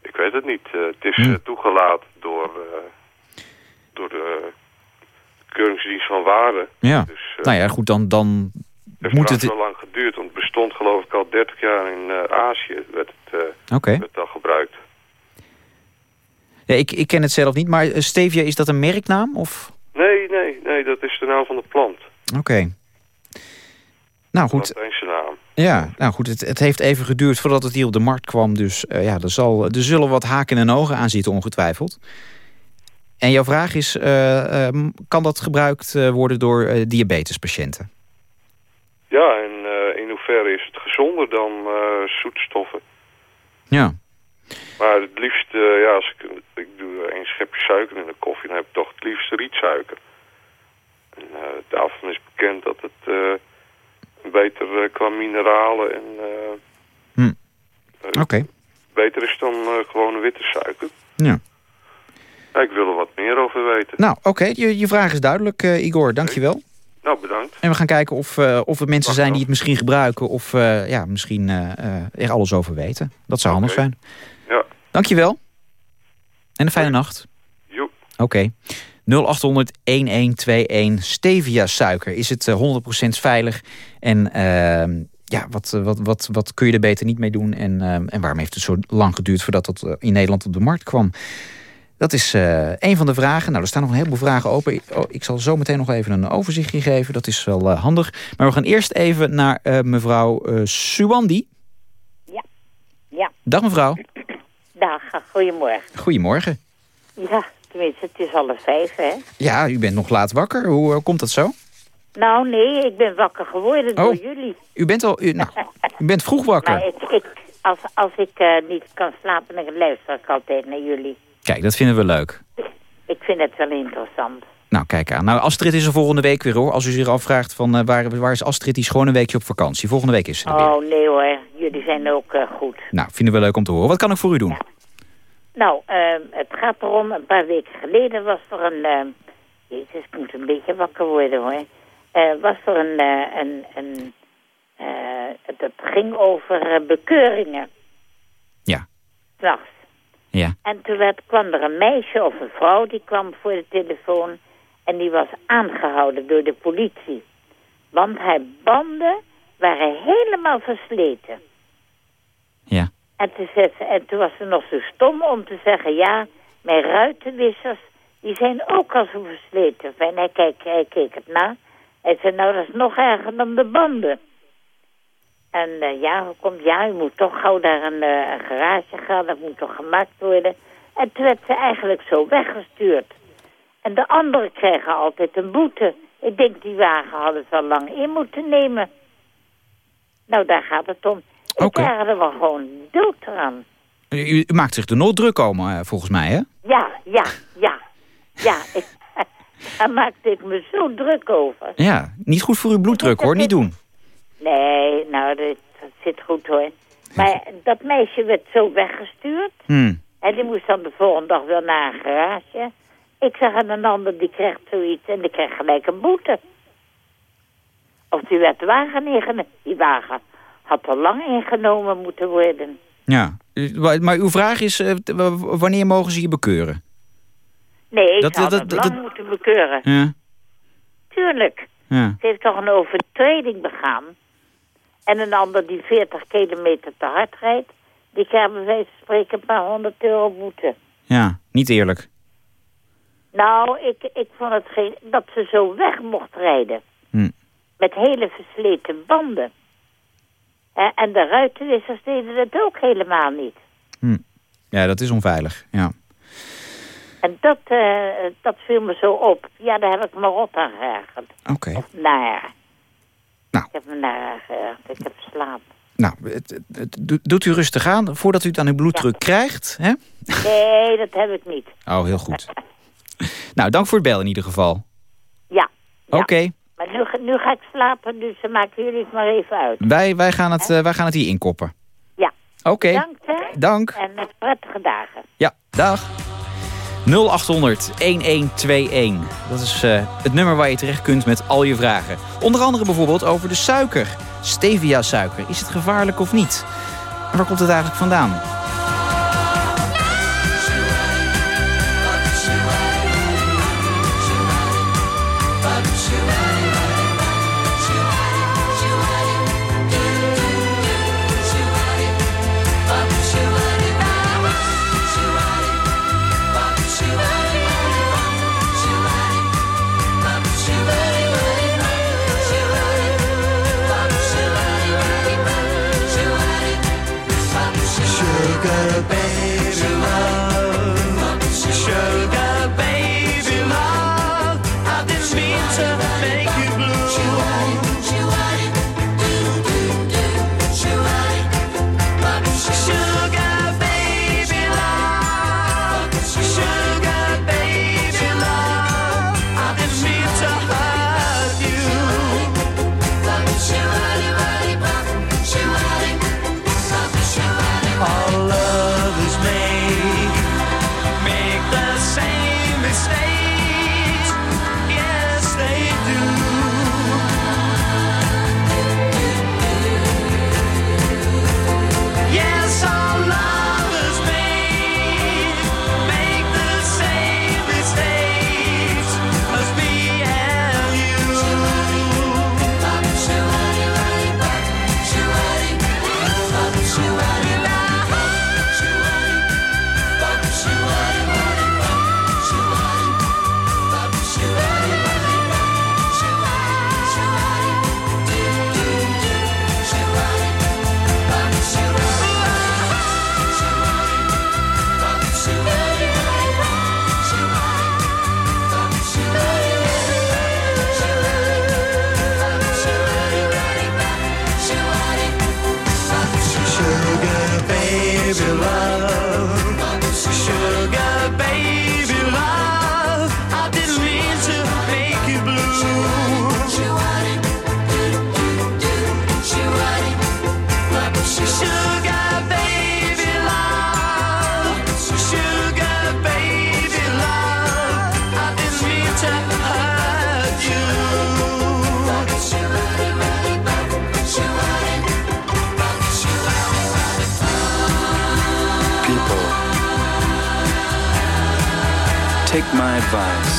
ik weet het niet. Eh, het is Hm. eh, toegelaten door, door de Keuringsdienst van Waarde. ja. Dus, nou ja, goed, dan, dan heeft moet trouwens het... wel lang geduurd, want het bestond geloof ik al 30 jaar in Azië. Werd het, werd al gebruikt. Ja, ik, ik ken het zelf niet, maar stevia, is dat een merknaam? Of... Nee, nee, nee, dat is de naam van de plant. Oké. Nou goed, ja, nou goed het, het heeft even geduurd voordat het hier op de markt kwam. Dus eh, ja, er, zal, er zullen wat haken en ogen aan zitten, ongetwijfeld. En jouw vraag is, eh, eh, kan dat gebruikt worden door diabetespatiënten? Ja, en in hoeverre is het gezonder dan zoetstoffen? Ja. Maar het liefst, ja, als ik, ik doe een schepje suiker in de koffie, dan heb ik toch het liefst rietsuiker. En eh, daarvan is bekend dat het eh, beter eh, qua mineralen en Hm. Oké. beter is dan gewone witte suiker. Ja. Ik wil er wat meer over weten. Nou, oké, je, je vraag is duidelijk, eh, Igor. Dankjewel. Nou, bedankt. En we gaan kijken of, of er mensen zijn die het misschien gebruiken... of ja, misschien er alles over weten. Dat zou handig zijn. Ja. Dankjewel. En een fijne nacht. Joep. Oké. 0800-1121 stevia suiker. Is het eh, 100% veilig? En ehm, ja, wat, eh, wat, wat, wat kun je er beter niet mee doen? En, ehm, en waarom heeft het zo lang geduurd voordat het eh, in Nederland op de markt kwam? Dat is eh, een van de vragen. Nou, er staan nog een heleboel vragen open. Ik, oh, ik zal zo meteen nog even een overzichtje geven. Dat is wel eh, handig. Maar we gaan eerst even naar eh, mevrouw eh Suwandi. Ja, Dag mevrouw. dag, goedemorgen. Goedemorgen. Ja, tenminste, het is half vijf, hè? Ja, u bent nog laat wakker. Hoe eh, komt dat zo? Nou, nee, ik ben wakker geworden door Oh. jullie. U bent, al, u, nou, u bent vroeg wakker. Maar ik, ik, als, als ik eh, niet kan slapen, dan luister ik altijd naar jullie. Kijk, dat vinden we leuk. Ik vind het wel interessant. Nou, kijk aan. Nou, Astrid is er volgende week weer hoor. Als u zich afvraagt van eh, waar, waar is Astrid, die is gewoon een weekje op vakantie. Volgende week is ze er weer. Oh, nee hoor. Jullie zijn ook goed. Nou, vinden we leuk om te horen. Wat kan ik voor u doen? Nou, ehm, het gaat erom, een paar weken geleden was er een... ehm, Jezus, ik moet een beetje wakker worden hoor. Eh, was er een... eh, een, een eh, dat ging over bekeuringen. Ja. S'nachts. Ja. En toen werd, kwam er een meisje of een vrouw, die kwam voor de telefoon... en die was aangehouden door de politie. Want haar banden waren helemaal versleten. Ja. En toen, zei ze, en toen was ze nog zo stom om te zeggen... ja, mijn ruitenwissers, die zijn ook al zo versleten. En hij, keek, het na. Hij zei, nou, dat is nog erger dan de banden. En eh, ja, hoe komt, ja, u moet toch gauw naar een, eh, een garage gaan. Dat moet toch gemaakt worden. En toen werd ze eigenlijk zo weggestuurd. En de anderen kregen altijd een boete. Ik denk, die wagen hadden ze al lang in moeten nemen. Nou, daar gaat het om. Ik Oké. ergerde wel gewoon dood eraan. U, u maakt zich er nooit druk om, eh, volgens mij, hè? Ja, ja, ja. Ja, ik, daar maakte ik me zo druk over. Ja, niet goed voor uw bloeddruk, hoor. Niet doen. Nee, nou, dat, dat zit goed hoor. Maar dat meisje werd zo weggestuurd. Hm. En die moest dan de volgende dag wel naar een garage. Ik zag aan een ander, die kreeg zoiets en die kreeg gelijk een boete. Of die werd de wagen ingenomen. Die wagen had al lang ingenomen moeten worden. Ja. Wa- Maar uw vraag is, eh, wanneer mogen ze je bekeuren? Nee, ik Dat- had dat- dat- lang dat- moeten bekeuren. Ja. Tuurlijk. Ja. Ze heeft toch een overtreding begaan. En een ander die 40 kilometer te hard rijdt... die krijgt bij wijze van spreken een paar honderd euro boete. Ja, niet eerlijk. Nou, ik, ik vond het geen... dat ze zo weg mocht rijden. Hm. Met hele versleten banden. En de ruitenwissers deden dat ook helemaal niet. Hm. Ja, dat is onveilig. Ja. En dat, eh, dat viel me zo op. Ja, daar heb ik me rot aan geërgerd. Oké. Of naar. Nou. Ik heb me naar geërgerd. Ik heb slaap. Nou, het, het- het- doet- u rustig aan voordat u het aan uw bloeddruk krijgt. Hè? Nee, dat heb ik niet. Oh, heel goed. nou, dank voor het bellen in ieder geval. Ja. Oké, Maar nu, ga- nu ga ik slapen, dus dan maken jullie het maar even uit. wij, wij, gaan het, eh, wij gaan het hier inkoppen. Ja. Oké. Bedankt, hè. Dank. En met prettige dagen. Ja, dag. 0800 1121. Dat is eh, het nummer waar je terecht kunt met al je vragen. Onder andere bijvoorbeeld over de suiker. Stevia suiker. Is het gevaarlijk of niet? En waar komt het eigenlijk vandaan? fine.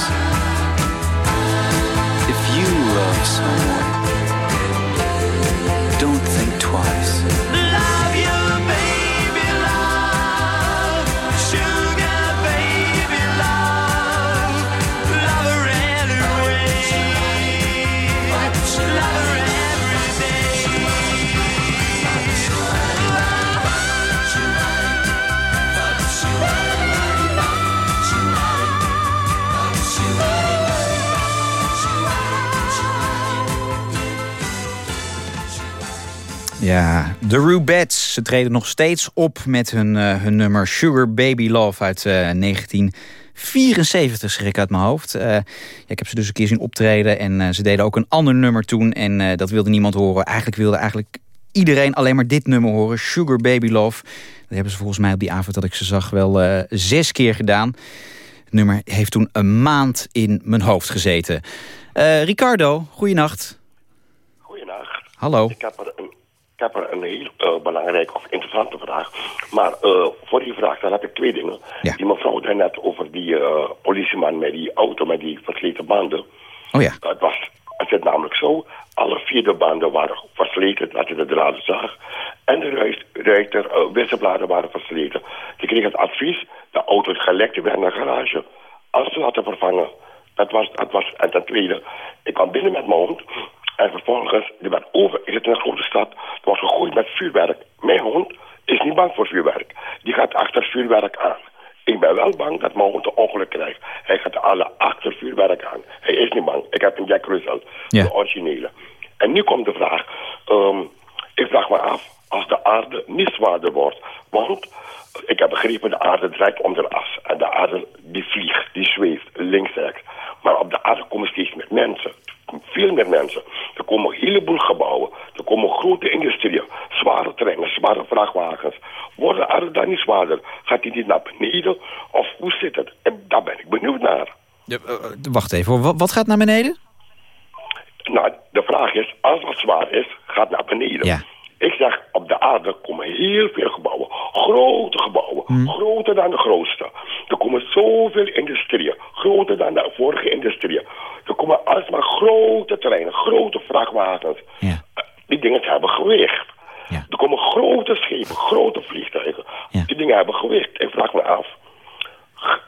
Ja, de Rubettes. Ze treden nog steeds op met hun, eh, hun nummer Sugar Baby Love uit eh, 1974, schrik ik uit mijn hoofd. Eh, ja, ik heb ze dus een keer zien optreden en eh, ze deden ook een ander nummer toen. En eh, dat wilde niemand horen. Eigenlijk wilde eigenlijk iedereen alleen maar dit nummer horen, Sugar Baby Love. Dat hebben ze volgens mij op die avond dat ik ze zag wel eh, zes keer gedaan. Het nummer heeft toen een maand in mijn hoofd gezeten. Eh, Ricardo, goeienacht. Hallo. Ik heb er ik heb er een heel eh, belangrijke of interessante vraag. Maar eh, voor die vraag dan heb ik twee dingen. Die mevrouw zei net over die eh, politieman met die auto met die versleten banden. Oh ja. het, was, het zit namelijk zo. Alle vier de banden waren versleten, dat je de draden zag. En de ruiter, wisselbladen waren versleten. Die kreeg het advies, de auto is gelekt, werd naar de garage. Als ze laten vervangen. Dat was, dat was, en ten tweede, ik kwam binnen met mijn hond. En vervolgens, die werd over, ik zit in een grote stad, er was gegooid met vuurwerk. Mijn hond is niet bang voor vuurwerk. Die gaat achter vuurwerk aan. Ik ben wel bang dat mijn hond een ongeluk krijgt. Hij gaat alle achter vuurwerk aan. Hij is niet bang. Ik heb een Jack Russell, de originele. En nu komt de vraag. ehm, ik vraag me af, als de aarde niet zwaarder wordt. Want ik heb begrepen, de aarde draait om de as. En de aarde die vliegt, die zweeft, links rechts. Maar op de aarde komen steeds meer mensen. Veel meer mensen. Er komen een heleboel gebouwen. Er komen grote industrieën. Zware treinen, zware vrachtwagens. Wordt de aarde dan niet zwaarder? Gaat die niet naar beneden? Of hoe zit het? En daar ben ik benieuwd naar. Wacht even, hoor. Wat, wat gaat naar beneden? Nou, de vraag is, als het zwaar is, gaat naar beneden. Ja. Ik zeg, op de aarde komen heel veel gebouwen. Grote gebouwen. Groter dan de grootste. Er komen zoveel industrieën. Groter dan de vorige industrieën. Er komen alsmaar grote treinen, grote vrachtwagens. Eh, Die dingen hebben gewicht. Er komen grote schepen, grote vliegtuigen. Die dingen hebben gewicht. Ik vraag me af,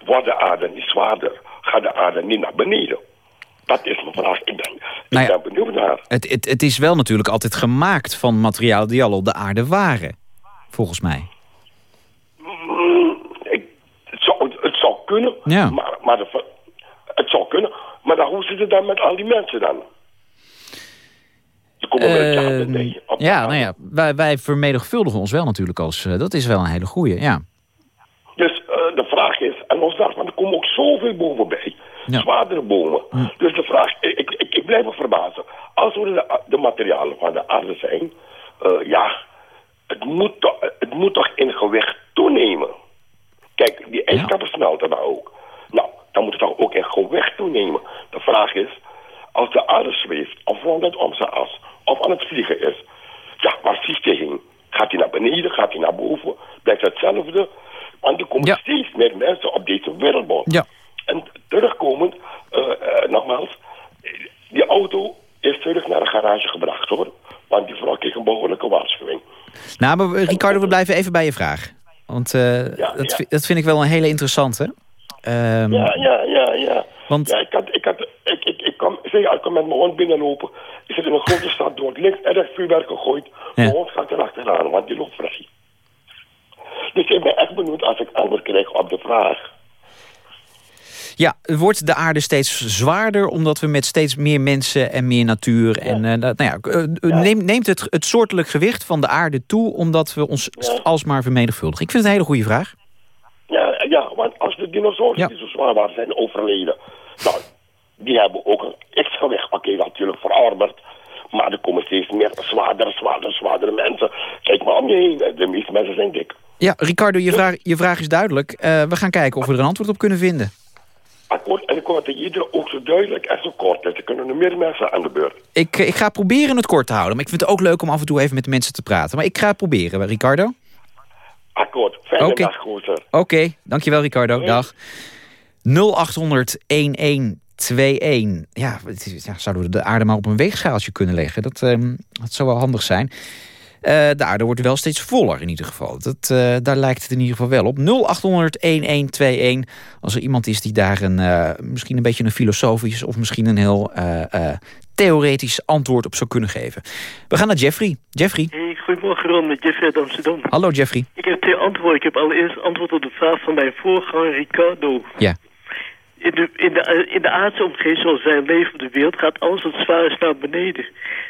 wordt de aarde niet zwaarder? Gaat de aarde niet naar beneden? Dat is mijn vraag. Ik ben, ik Nou ja. ben benieuwd naar. Het, het, het is wel natuurlijk altijd gemaakt van materialen die al op de aarde waren. Volgens mij. Mm, ik, het, zou, het zou kunnen, Ja. maar, maar de, het zou kunnen. Maar dan, hoe zit het dan met al die mensen dan? Eh, mee. de ja, nou ja, wij, wij vermenigvuldigen ons wel natuurlijk als... eh, dat is wel een hele goeie, ja. Dus eh, de vraag is, en los daarvan, er komen ook zoveel bomen bij. Zwaardere bomen. Dus de vraag, ik, ik, ik, ik blijf me verbazen. Als we de, de materialen van de aarde zijn, eh, ja, het moet, toch, het moet toch in gewicht toenemen. Kijk, die ijskappen smelten daar ook. Nou, dan moet het toch ook in gewicht toenemen. De vraag is, als de aarde zweeft, of rond het om zijn as, of aan het vliegen is, ja, waar vliegt hij heen? Gaat hij naar beneden, gaat hij naar boven? Blijft het hetzelfde? Want er komen steeds meer mensen op deze wereldbol. Ja. En terugkomend, eh, eh, nogmaals, die auto is terug naar de garage gebracht hoor. Want die vrouw kreeg een behoorlijke waarschuwing. Nou, maar eh, Ricardo, we blijven even bij je vraag. Want eh, dat, ja. dat vind ik wel een hele interessante. Ehm, Ja, ja, ja, ja. Want- ja, ik, had, ik, had, ik, ik, ik, kwam, zeg, ik kwam met mijn hond binnenlopen. Ik zit in een grote stad door. Links en rechts vuurwerk gegooid. Mijn hond gaat erachteraan, want die loopt vrij. Dus ik ben echt benieuwd als ik antwoord krijg op de vraag. Ja, wordt de aarde steeds zwaarder omdat we met steeds meer mensen en meer natuur en dat- nou ja, eh, neemt, neemt het, het soortelijk gewicht van de aarde toe omdat we ons alsmaar vermenigvuldigen? Ik vind het een hele goede vraag. Ja, ja, want als de dinosaurussen die zo zwaar waren zijn overleden, nou, die hebben ook een x-gewicht. Oké, natuurlijk verouderd, maar er komen steeds meer zwaardere, zwaardere, zwaardere mensen. Kijk maar om je heen, de meeste mensen zijn dik. Ja, Ricardo, je vraag, je vraag is duidelijk. Eh, we gaan kijken of we er een antwoord op kunnen vinden. Akkoord, en ik hoor dat iedereen ook zo duidelijk en zo kort. Er kunnen er meer mensen aan de beurt. Ik, eh, ik ga proberen het kort te houden, maar ik vind het ook leuk om af en toe even met de mensen te praten. Maar ik ga het proberen, Ricardo. Akkoord, fijne Oké. dag, gozer. Oké, dankjewel Ricardo. Dag. 0800 1121. Ja, het is- ja, zouden we de aarde maar op een weegschaaltje kunnen leggen? Dat, ehm, dat zou wel handig zijn. Eh, de aarde wordt wel steeds voller in ieder geval. Dat, eh, daar lijkt het in ieder geval wel op. 0800 1121. Als er iemand is die daar een, eh, misschien een beetje een filosofisch... of misschien een heel theoretisch antwoord op zou kunnen geven. We gaan naar Jeffrey. Jeffrey. Hey, goedemorgen Ron, met Jeffrey uit Amsterdam. Hallo Jeffrey. Ik heb twee antwoorden. Ik heb allereerst antwoord op de vraag van mijn voorganger Ricardo. Ja. In de, in, de, in de aardse omgeving zoals wij leven op de wereld gaat alles wat zwaar is naar beneden.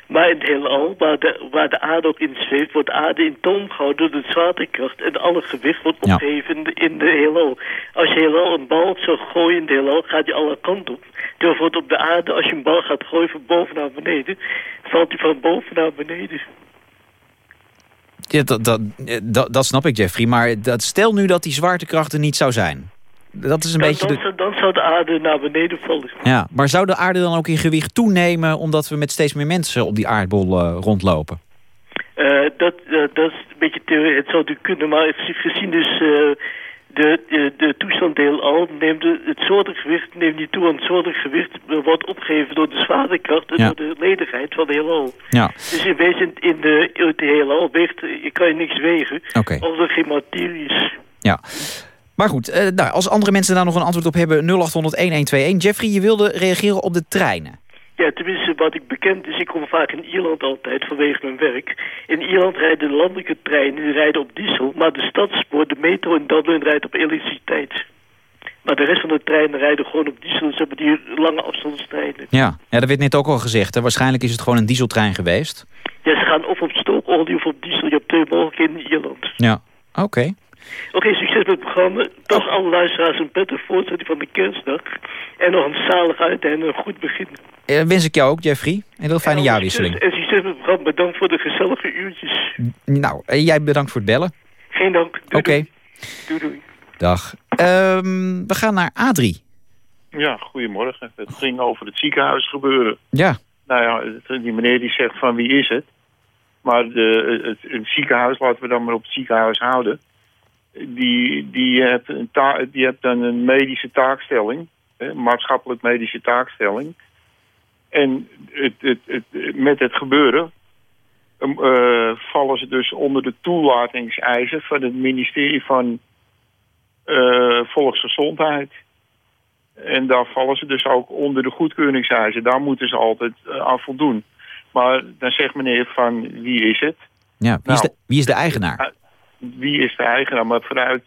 Maar in het heelal, waar de, waar de aarde ook in zweeft, wordt de aarde in toom gehouden door de zwaartekracht. En alle gewicht wordt Ja. opgeheven in de, heelal. Als je heelal een bal zou gooien in de heelal, gaat die alle kanten op. Terwijl bijvoorbeeld op de aarde, als je een bal gaat gooien van boven naar beneden, valt die van boven naar beneden. Ja, dat, dat, eh, dat, dat snap ik, Jeffrey. Maar dat, stel nu dat die zwaartekracht er niet zou zijn. Dat is een Dan, beetje dan, de... zou, dan zou de aarde naar beneden vallen. Ja, maar zou de aarde dan ook in gewicht toenemen... omdat we met steeds meer mensen op die aardbol eh, rondlopen? Eh, dat, eh, dat is een beetje theorie. Het zou natuurlijk kunnen, maar het gezien dus de, de, de toestand heelal neemt de, het soortig gewicht neemt niet toe. Want het soortig gewicht eh, wordt opgegeven door de zwaartekracht en Ja. door de ledigheid van de heelal. Ja, Dus in wezen in de, in het heelal weegt, je kan je niks wegen. Oké. Als er geen materie is. ja. Maar goed, eh, nou, als andere mensen daar nog een antwoord op hebben... 0800-1121. Jeffrey, je wilde reageren op de treinen. Ja, tenminste wat ik bekend is, ik kom vaak in Ierland altijd vanwege mijn werk. In Ierland rijden de landelijke treinen, die rijden op diesel, maar de stadspoor, de metro in Dublin rijdt op elektriciteit. Maar de rest van de treinen rijden gewoon op diesel, dus hebben die lange afstandstreinen. Ja. ja, dat werd net ook al gezegd. Hè. Waarschijnlijk is het gewoon een dieseltrein geweest. Ja, ze gaan of op stookolie of op diesel, je hebt twee mogelijkheden in Ierland. Ja, oké. Oké, succes met het programma. Toch alle luisteraars een prettige voortzetting van de kerstdag. En nog een zalig uit en een goed begin. Eh, wens ik jou ook, Jeffrey. Een heel fijne jaarwisseling. En succes met het programma. Bedankt voor de gezellige uurtjes. Nou, eh, jij bedankt voor het bellen. Geen dank. Oké, Doei doei. dag. Ehm, we gaan naar Adrie. Ja, goedemorgen. Het ging over het ziekenhuis gebeuren. Ja. Nou ja, die meneer die zegt van wie is het? Maar de, het, het ziekenhuis, laten we dan maar op het ziekenhuis houden. Die, die, heeft, een die heeft dan een medische taakstelling. hè, maatschappelijk medische taakstelling. En het, het, het, met het gebeuren um, eh, vallen ze dus onder de toelatingseisen van het ministerie van eh, Volksgezondheid. En daar vallen ze dus ook onder de goedkeuringseisen. Daar moeten ze altijd eh, aan voldoen. Maar dan zegt meneer van wie is het? Ja, wie, is, Nou, de, wie is de eigenaar? Wie is de eigenaar? Maar vanuit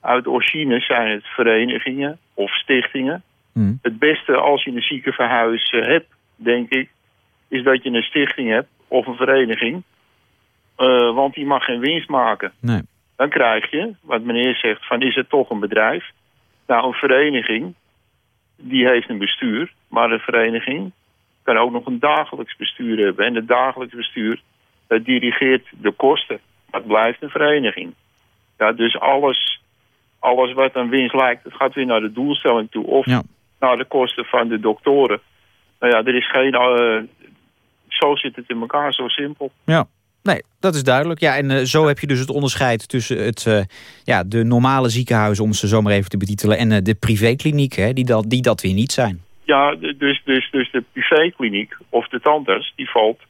uit origine zijn het verenigingen of stichtingen. Hmm. Het beste als je een ziekenverhuis eh, hebt, denk ik, is dat je een stichting hebt of een vereniging. Eh, want die mag geen winst maken. Nee. Dan krijg je, wat meneer zegt, van is het toch een bedrijf? Nou, een vereniging, die heeft een bestuur. Maar een vereniging kan ook nog een dagelijks bestuur hebben. En het dagelijks bestuur, dat dirigeert de kosten. Dat blijft een vereniging. Ja, dus alles, alles wat aan winst lijkt, het gaat weer naar de doelstelling toe. Of naar de kosten van de doktoren. Nou ja, er is geen... eh, zo zit het in elkaar, zo simpel. Ja. Nee, dat is duidelijk. Ja, en eh, zo heb je dus het onderscheid tussen het, eh, ja, de normale ziekenhuizen... om ze zo maar even te betitelen... en eh, de privéklinieken, hè, die, dat, die dat weer niet zijn. Ja, dus, dus, dus de privékliniek of de tandarts, die valt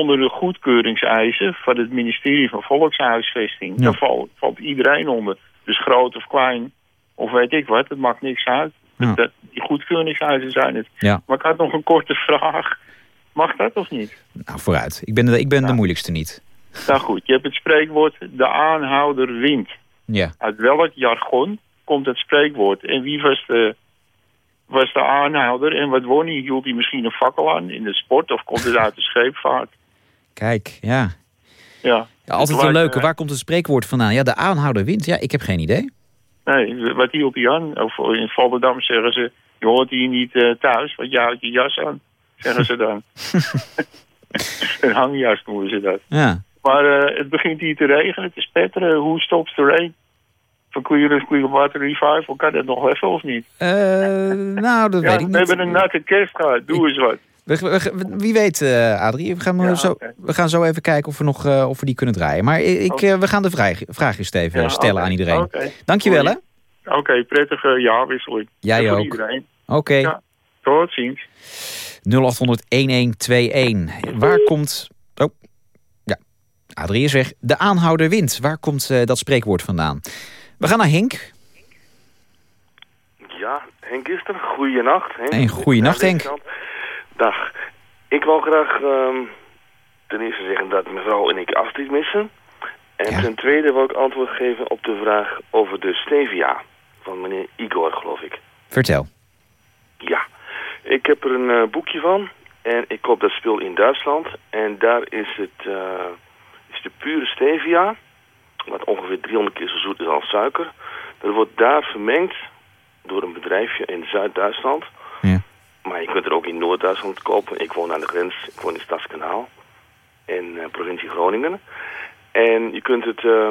onder de goedkeuringseisen van het ministerie van Volkshuisvesting. Daar valt, valt iedereen onder. Dus groot of klein, of weet ik wat, het maakt niks uit. Ja. Dat, die goedkeuringseisen zijn het. Ja. Maar ik had nog een korte vraag. Mag dat of niet? Nou, vooruit. Ik ben, de, ik ben de moeilijkste niet. Nou goed, je hebt het spreekwoord de aanhouder wint. Ja. Uit welk jargon komt het spreekwoord? En wie was de, was de aanhouder? En wat won hij? Hield hij misschien een fakkel aan in de sport? Of komt het uit de scheepvaart? Kijk, ja. Ja. ja altijd een leuke. Waar komt het spreekwoord vandaan? Ja, de aanhouder wint. Ja, ik heb geen idee. Nee, wat hield hij aan? Of in Volendam zeggen ze... je hoort hier niet eh, thuis, want je houdt je jas aan. Zeggen ze dan. een hangjas noemen ze dat. Ja. Maar eh, het begint hier te regenen, te spetteren. Hoe stopt de rain? Van Clearance Clearwater Revival, kan dat nog even of niet? Eh, nou, dat Ja, weet ik we niet. hebben een natte kerst gehad, doe eens wat. We- we- we- wie weet, eh, Adrie. We gaan, Ja, zo, we gaan zo even kijken of we, nog, eh, of we die kunnen draaien. Maar ik, eh, we gaan de vraag, vraag eerst even Ja, stellen aan iedereen. Oké. Dankjewel, hè. Oké, prettige jaarwisseling. Jij En ook. iedereen. Oké. Ja, tot ziens. 0800-1121. Waar komt... Oh, ja. Adrie is weg. De aanhouder wint. Waar komt eh, dat spreekwoord vandaan? We gaan naar Henk. Ja, Henk is er. Goeienacht. Henk. Hey, goeienacht, Henk. Dag. Ik wil graag ehm, ten eerste zeggen dat mevrouw en ik Astrid missen. En ten tweede wil ik antwoord geven op de vraag over de stevia. Van meneer Igor, geloof ik. Vertel. Ja. Ik heb er een eh, boekje van. En ik koop dat spul in Duitsland. En daar is het eh, is de pure stevia. Wat ongeveer 300 keer zo zoet is als suiker. Dat wordt daar vermengd door een bedrijfje in Zuid-Duitsland. Maar je kunt er ook in Noord-Duitsland kopen. Ik woon aan de grens. Ik woon in Stadskanaal. In eh, provincie Groningen. En je kunt het eh,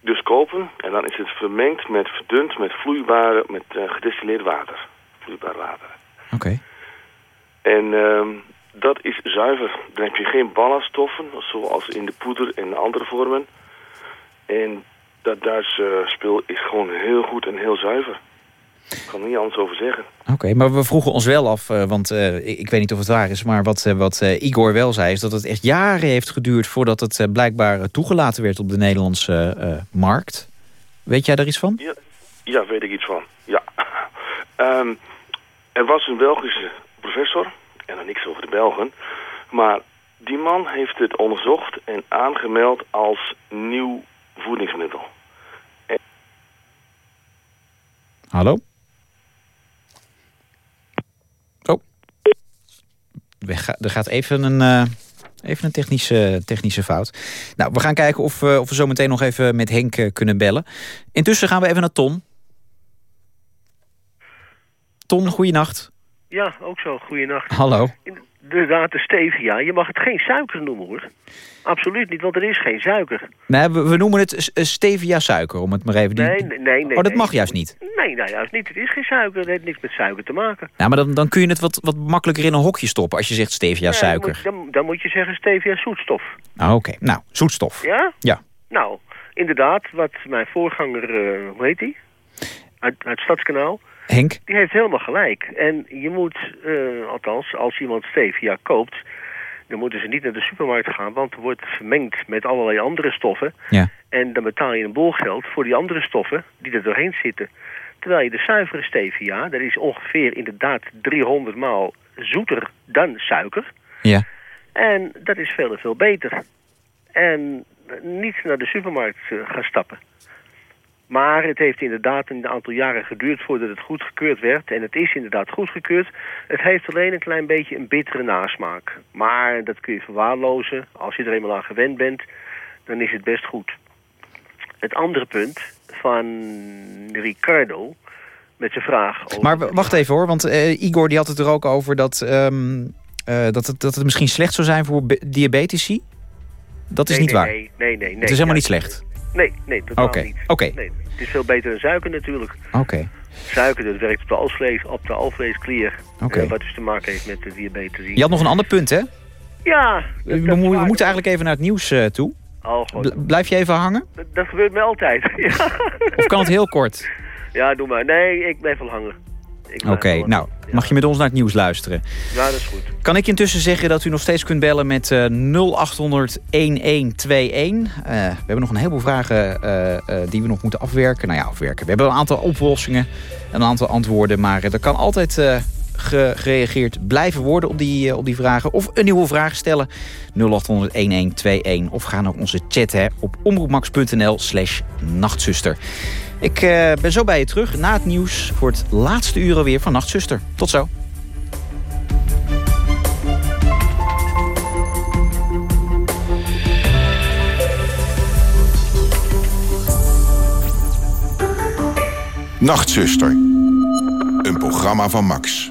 dus kopen. En dan is het vermengd met verdund met vloeibare, met gedistilleerd water. Vloeibaar water. Oké. En ehm, dat is zuiver. Dan heb je geen ballaststoffen, zoals in de poeder en andere vormen. En dat Duitse spul is gewoon heel goed en heel zuiver. Ik kan er niet anders over zeggen. Oké, maar we vroegen ons wel af, eh, want eh, ik, ik weet niet of het waar is... maar wat, eh, wat Igor wel zei, is dat het echt jaren heeft geduurd... voordat het blijkbaar toegelaten werd op de Nederlandse markt. Weet jij daar iets van? Ja, ja weet ik iets van. Ja. Ehm, er was een Belgische professor, en dan niks over de Belgen... maar die man heeft het onderzocht en aangemeld als nieuw voedingsmiddel. Hallo? Oh. We ga- er gaat even een, eh, even een technische, technische fout. Nou, we gaan kijken of, eh, of we zo meteen nog even met Henk eh, kunnen bellen. Intussen gaan we even naar Ton. Ton, goeienacht. Ja, ook zo. Goeienacht. Hallo. Inderdaad, de stevia. Je mag het geen suiker noemen, hoor. Absoluut niet, want er is geen suiker. Nee, we, we noemen het eh, stevia suiker, om het maar even... Nee, nee, nee. nee oh, dat nee. mag juist niet. Nee, nou juist niet. Het is geen suiker. Het heeft niks met suiker te maken. Ja, maar dan, dan kun je het wat, wat makkelijker in een hokje stoppen... als je zegt stevia Nee, suiker. Dan moet, dan, dan moet je zeggen stevia zoetstof. Ah, Oké, nou, zoetstof. Ja? Ja. Nou, inderdaad, wat mijn voorganger, eh, hoe heet die? Uit, uit Stadskanaal. Henk? Die heeft helemaal gelijk. En je moet, eh, althans, als iemand stevia koopt... dan moeten ze niet naar de supermarkt gaan... want er wordt vermengd met allerlei andere stoffen. Ja. En dan betaal je een bol geld voor die andere stoffen die er doorheen zitten. Terwijl je de zuivere stevia, dat is ongeveer inderdaad 300 maal zoeter dan suiker. Ja. En dat is veel en veel beter. En niet naar de supermarkt eh, gaan stappen. Maar het heeft inderdaad een aantal jaren geduurd voordat het goedgekeurd werd. En het is inderdaad goedgekeurd. Het heeft alleen een klein beetje een bittere nasmaak. Maar dat kun je verwaarlozen. Als je er eenmaal aan gewend bent, dan is het best goed. Het andere punt van Ricardo, met zijn vraag... Over Maar wacht even hoor, want eh, Igor die had het er ook over dat, ehm, eh, dat, het, dat het misschien slecht zou zijn voor be- diabetici. Dat is Nee, niet nee, waar. Nee, nee, nee. het is helemaal niet slecht. Nee, nee, totaal niet. oké. Nee, het is veel beter dan suiker natuurlijk. Oké. Suiker, dat werkt op de alvlees, op de alvleesklier. Oké. eh, wat dus te maken heeft met de diabetes. Je had nog een ander punt, hè? Ja. We, mo- we moeten eigenlijk even naar het nieuws eh, toe. Oh, god. Bl- blijf je even hangen? Dat, dat gebeurt me altijd. ja. Of kan het heel kort? ja, doe maar. Nee, ik blijf wel hangen. Oké, nou, mag je met ons naar het nieuws luisteren? Ja, dat is goed. Kan ik intussen zeggen dat u nog steeds kunt bellen met eh 0800 1121? Eh, we hebben nog een heleboel vragen eh, eh, die we nog moeten afwerken. Nou ja, afwerken. We hebben een aantal oplossingen, een aantal antwoorden. Maar eh, er kan altijd eh, ge- gereageerd blijven worden op die, eh, op die vragen. Of een nieuwe vraag stellen. 0800 1121. Of ga naar onze chat hè, op omroepmax.nl slash nachtzuster. Ik eh, ben zo bij je terug na het nieuws voor het laatste uur alweer van Nachtzuster. Tot zo. Nachtzuster. Een programma van Max.